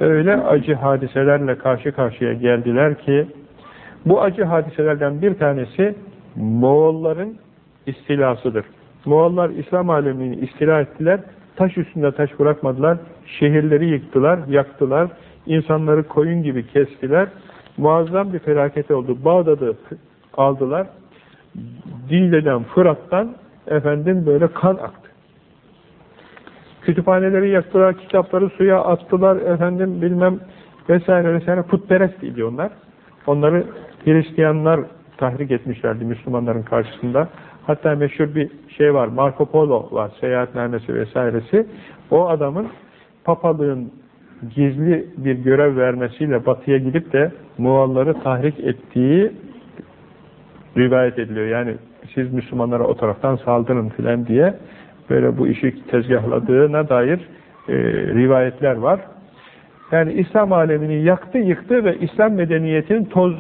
öyle acı hadiselerle karşı karşıya geldiler ki, bu acı hadiselerden bir tanesi Moğolların istilasıdır. Moğollar İslam alemini istila ettiler, taş üstünde taş bırakmadılar, şehirleri yıktılar, yaktılar, insanları koyun gibi kestiler, muazzam bir felaket oldu. Bağdat'ı aldılar, Dille'den, Fırat'tan efendim böyle kan aktı. Kütüphaneleri yaktılar, kitapları suya attılar, efendim bilmem vesaire vesaire putperest idi onlar. Onları Hristiyanlar tahrik etmişlerdi Müslümanların karşısında. Hatta meşhur bir şey var, Marco Polo var, seyahatnamesi vesairesi. O adamın papalığın gizli bir görev vermesiyle batıya gidip de Moğolları tahrik ettiği rivayet ediliyor. Yani siz Müslümanlara o taraftan saldırın filan diye böyle bu işi tezgahladığına dair e, rivayetler var. Yani İslam alemini yaktı, yıktı ve İslam medeniyetini toz,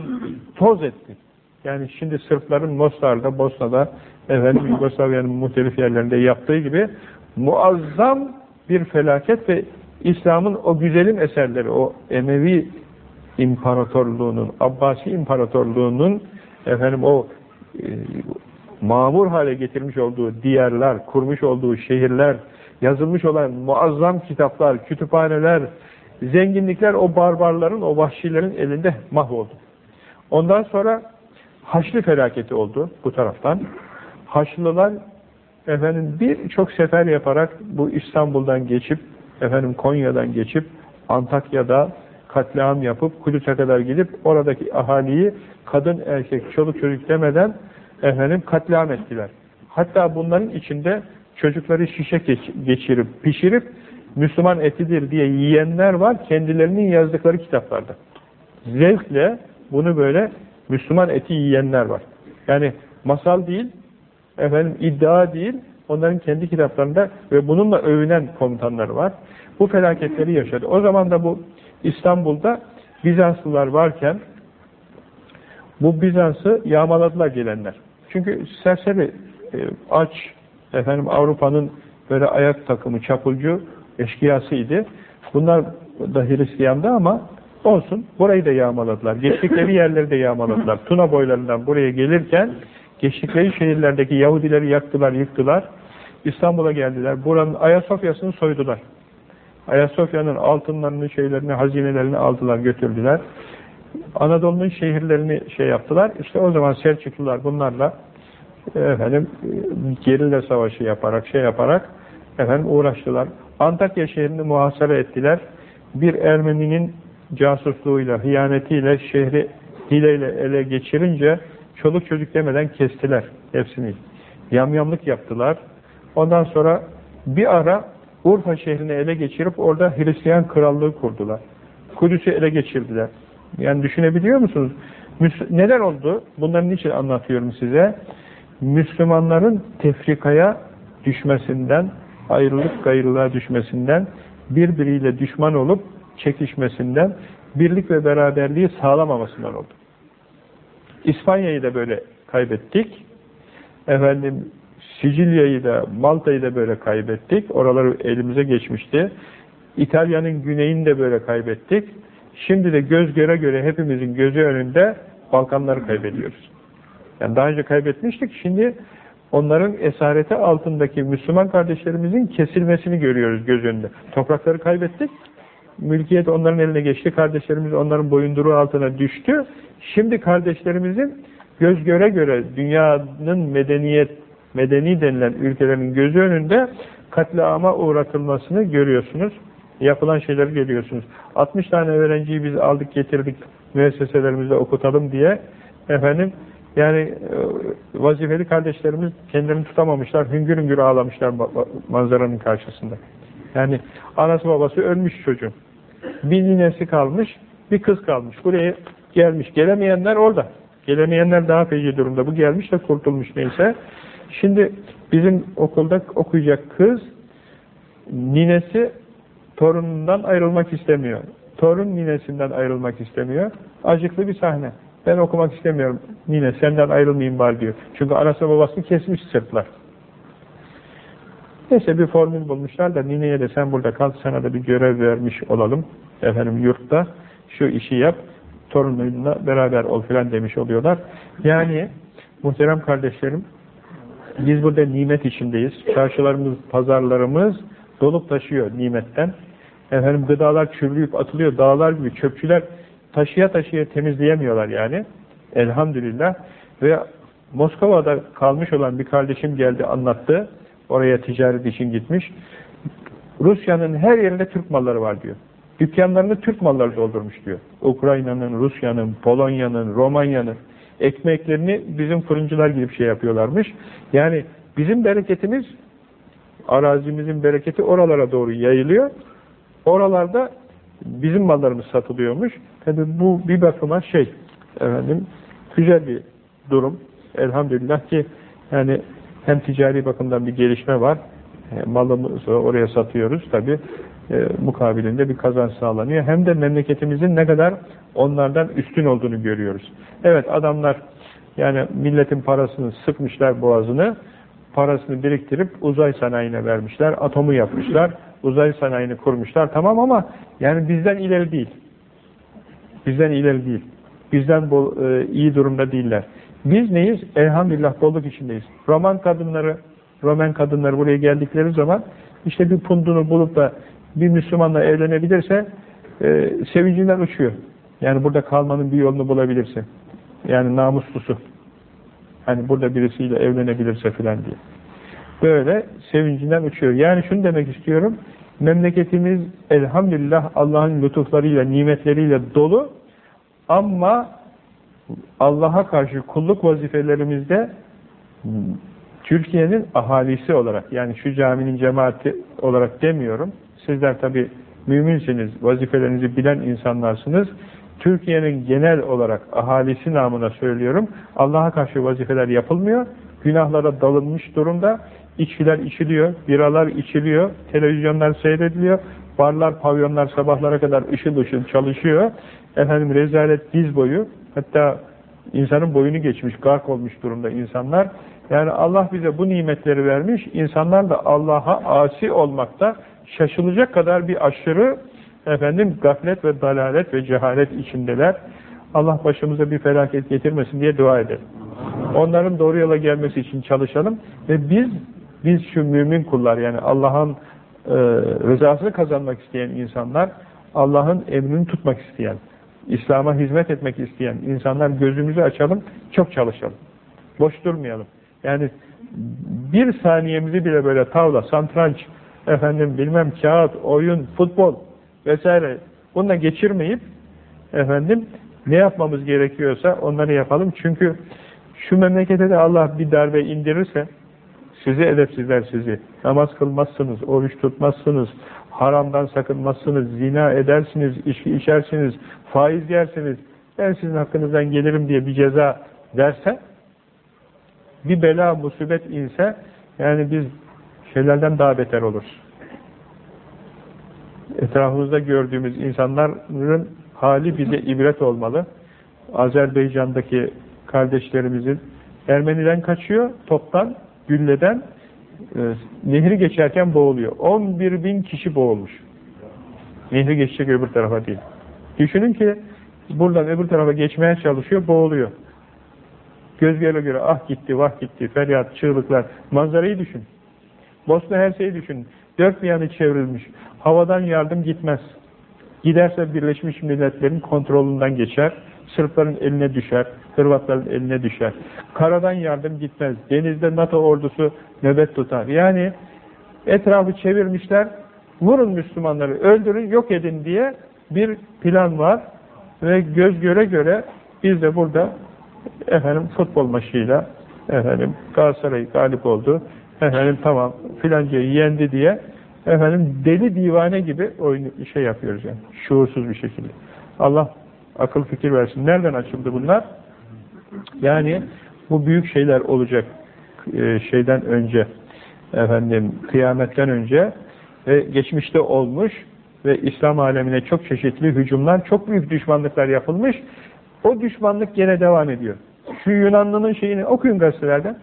toz etti. Yani şimdi Sırpların Mostar'da, Bosna'da, efendim Yugoslavya'nın muhtelif yerlerinde yaptığı gibi muazzam bir felaket ve İslam'ın o güzelim eserleri, o Emevi İmparatorluğu'nun, Abbasi İmparatorluğu'nun efendim o e, mamur hale getirmiş olduğu diyarlar, kurmuş olduğu şehirler, yazılmış olan muazzam kitaplar, kütüphaneler, zenginlikler o barbarların, o vahşilerin elinde mahvoldu. Ondan sonra Haçlı felaketi oldu bu taraftan. Haçlılar efendim birçok sefer yaparak bu İstanbul'dan geçip efendim Konya'dan geçip Antakya'da katliam yapıp Kudüs'e kadar gidip oradaki ahaliyi kadın erkek çoluk çocuk demeden efendim katliam ettiler. Hatta bunların içinde çocukları şişe geçirip, pişirip Müslüman etidir diye yiyenler var kendilerinin yazdıkları kitaplarda. Zevkle bunu böyle Müslüman eti yiyenler var. Yani masal değil, efendim iddia değil, onların kendi kitaplarında ve bununla övünen komutanları var. Bu felaketleri yaşadı. O zaman da bu İstanbul'da Bizanslılar varken bu Bizans'ı yağmaladılar gelenler. Çünkü serseri, e, aç, efendim Avrupa'nın böyle ayak takımı, çapulcu eşkıyasıydı. Bunlar da Hristiyan'da ama olsun. Burayı da yağmaladılar. Geçtikleri yerleri de yağmaladılar. Tuna boylarından buraya gelirken geçtikleri şehirlerdeki Yahudileri yaktılar, yıktılar. İstanbul'a geldiler. Buranın Ayasofya'sını soydular. Ayasofya'nın altınlarını, şeylerini, hazinelerini aldılar, götürdüler. Anadolu'nun şehirlerini şey yaptılar. İşte o zaman Selçuklular bunlarla efendim gerilla savaşı yaparak, şey yaparak efendim uğraştılar. Antakya şehrini muhasara ettiler. Bir Ermeninin casusluğuyla, hıyanetiyle şehri hileyle ele geçirince çoluk çocuk demeden kestiler hepsini. Yamyamlık yaptılar. Ondan sonra bir ara Urfa şehrini ele geçirip orada Hristiyan krallığı kurdular. Kudüs'ü ele geçirdiler. Yani düşünebiliyor musunuz? Müs neler oldu? Bunların için anlatıyorum size. Müslümanların tefrikaya düşmesinden, ayrılık gayrılığa düşmesinden, birbiriyle düşman olup çekişmesinden, birlik ve beraberliği sağlamamasından oldu. İspanya'yı da böyle kaybettik. Efendim Sicilya'yı da, Malta'yı da böyle kaybettik. Oraları elimize geçmişti. İtalya'nın güneyini de böyle kaybettik. Şimdi de göz göre göre hepimizin gözü önünde Balkanları kaybediyoruz. Yani daha önce kaybetmiştik. Şimdi onların esareti altındaki Müslüman kardeşlerimizin kesilmesini görüyoruz göz önünde. Toprakları kaybettik. Mülkiyet onların eline geçti. Kardeşlerimiz onların boyunduruğu altına düştü. Şimdi kardeşlerimizin göz göre göre dünyanın medeniyet medeni denilen ülkelerin gözü önünde katliama uğratılmasını görüyorsunuz. Yapılan şeyleri görüyorsunuz. 60 tane öğrenciyi biz aldık getirdik müesseselerimizde okutalım diye efendim yani e, vazifeli kardeşlerimiz kendilerini tutamamışlar, hüngür hüngür ağlamışlar manzaranın karşısında. Yani anası babası ölmüş çocuğun. Bir ninesi kalmış, bir kız kalmış. Buraya gelmiş. Gelemeyenler orada. Gelemeyenler daha feci durumda. Bu gelmiş de kurtulmuş neyse. Şimdi bizim okulda okuyacak kız ninesi torunundan ayrılmak istemiyor. Torun ninesinden ayrılmak istemiyor. Acıklı bir sahne. Ben okumak istemiyorum. Nine senden ayrılmayayım var diyor. Çünkü anası babasını kesmiş sırtlar. Neyse bir formül bulmuşlar da nineye de sen burada kal sana da bir görev vermiş olalım. Efendim yurtta şu işi yap torunuyla beraber ol filan demiş oluyorlar. Yani muhterem kardeşlerim biz burada nimet içindeyiz. Çarşılarımız, pazarlarımız dolup taşıyor nimetten. Efendim gıdalar çürüyüp atılıyor. Dağlar gibi çöpçüler taşıya taşıya temizleyemiyorlar yani. Elhamdülillah. Ve Moskova'da kalmış olan bir kardeşim geldi anlattı. Oraya ticaret için gitmiş. Rusya'nın her yerinde Türk malları var diyor. Dükkanlarını Türk malları doldurmuş diyor. Ukrayna'nın, Rusya'nın, Polonya'nın, Romanya'nın ekmeklerini bizim fırıncılar gibi şey yapıyorlarmış. Yani bizim bereketimiz, arazimizin bereketi oralara doğru yayılıyor. Oralarda bizim mallarımız satılıyormuş. Tabi bu bir bakıma şey, efendim, güzel bir durum. Elhamdülillah ki yani hem ticari bakımdan bir gelişme var. E, malımızı oraya satıyoruz tabi. E, mukabilinde bir kazanç sağlanıyor. Hem de memleketimizin ne kadar onlardan üstün olduğunu görüyoruz. Evet adamlar yani milletin parasını sıkmışlar boğazını, parasını biriktirip uzay sanayine vermişler, atomu yapmışlar, uzay sanayini kurmuşlar. Tamam ama yani bizden ileri değil. Bizden ileri değil. Bizden bol, e, iyi durumda değiller. Biz neyiz? Elhamdülillah bolluk içindeyiz. Roman kadınları, Roman kadınları buraya geldikleri zaman işte bir pundunu bulup da bir Müslümanla evlenebilirse e, sevincinden uçuyor. Yani burada kalmanın bir yolunu bulabilirsin. Yani namuslusu. Hani burada birisiyle evlenebilirse filan diye. Böyle sevincinden uçuyor. Yani şunu demek istiyorum. Memleketimiz elhamdülillah Allah'ın lütuflarıyla, nimetleriyle dolu. Ama Allah'a karşı kulluk vazifelerimizde Türkiye'nin ahalisi olarak, yani şu caminin cemaati olarak demiyorum, sizler tabi müminsiniz, vazifelerinizi bilen insanlarsınız, Türkiye'nin genel olarak ahalisi namına söylüyorum, Allah'a karşı vazifeler yapılmıyor, günahlara dalınmış durumda, içkiler içiliyor, biralar içiliyor, televizyonlar seyrediliyor, barlar, pavyonlar sabahlara kadar ışıl ışıl çalışıyor, efendim rezalet diz boyu, hatta insanın boyunu geçmiş, gark olmuş durumda insanlar, yani Allah bize bu nimetleri vermiş, insanlar da Allah'a asi olmakta şaşılacak kadar bir aşırı efendim gaflet ve dalalet ve cehalet içindeler. Allah başımıza bir felaket getirmesin diye dua edelim. Onların doğru yola gelmesi için çalışalım ve biz biz şu mümin kullar yani Allah'ın e, rızasını kazanmak isteyen insanlar, Allah'ın emrini tutmak isteyen, İslam'a hizmet etmek isteyen insanlar gözümüzü açalım, çok çalışalım. Boş durmayalım. Yani bir saniyemizi bile böyle tavla, santranç, efendim bilmem kağıt, oyun, futbol vesaire bununla geçirmeyip efendim ne yapmamız gerekiyorsa onları yapalım. Çünkü şu memlekete de Allah bir darbe indirirse sizi edepsizler sizi. Namaz kılmazsınız, oruç tutmazsınız, haramdan sakınmazsınız, zina edersiniz, içki içersiniz, faiz yersiniz. Ben sizin hakkınızdan gelirim diye bir ceza verse bir bela, musibet inse yani biz şeylerden daha beter oluruz. Etrafımızda gördüğümüz insanların hali bize ibret olmalı. Azerbaycan'daki kardeşlerimizin Ermeniden kaçıyor, toptan, gülleden e, nehri geçerken boğuluyor. 11 bin kişi boğulmuş. Nehri geçecek öbür tarafa değil. Düşünün ki buradan öbür tarafa geçmeye çalışıyor, boğuluyor. Göz göre göre ah gitti, vah gitti, feryat, çığlıklar. Manzarayı düşün. Bosna her şeyi düşün. Dört bir yanı çevrilmiş. Havadan yardım gitmez. Giderse Birleşmiş Milletler'in kontrolünden geçer. Sırpların eline düşer. Hırvatların eline düşer. Karadan yardım gitmez. Denizde NATO ordusu nöbet tutar. Yani etrafı çevirmişler. Vurun Müslümanları, öldürün, yok edin diye bir plan var. Ve göz göre göre biz de burada efendim futbol maçıyla efendim Galatasaray galip oldu. Efendim tamam filancayı yendi diye efendim deli divane gibi oyun şey yapıyoruz yani. Şuursuz bir şekilde. Allah akıl fikir versin. Nereden açıldı bunlar? Yani bu büyük şeyler olacak e, şeyden önce efendim kıyametten önce ve geçmişte olmuş ve İslam alemine çok çeşitli hücumlar, çok büyük düşmanlıklar yapılmış. O düşmanlık gene devam ediyor. Şu Yunanlı'nın şeyini okuyun gazetelerden.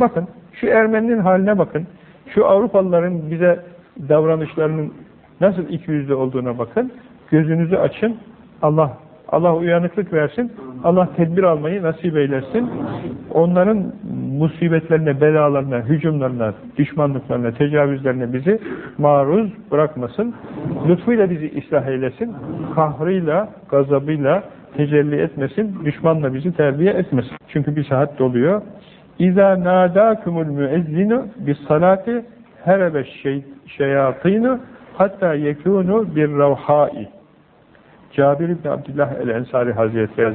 Bakın, şu Ermeninin haline bakın. Şu Avrupalıların bize davranışlarının nasıl ikiyüzlü olduğuna bakın. Gözünüzü açın. Allah Allah uyanıklık versin. Allah tedbir almayı nasip eylesin. Onların musibetlerine, belalarına, hücumlarına, düşmanlıklarına, tecavüzlerine bizi maruz bırakmasın. Lütfuyla bizi ıslah eylesin. Kahrıyla, gazabıyla tecelli etmesin. Düşmanla bizi terbiye etmesin. Çünkü bir saat doluyor. İza nadakumul müezzinu bis salati herebe şey, şeyatinu hatta yekunu bir ravhai. Cabir İbni Abdullah el-Ensari Hazretleri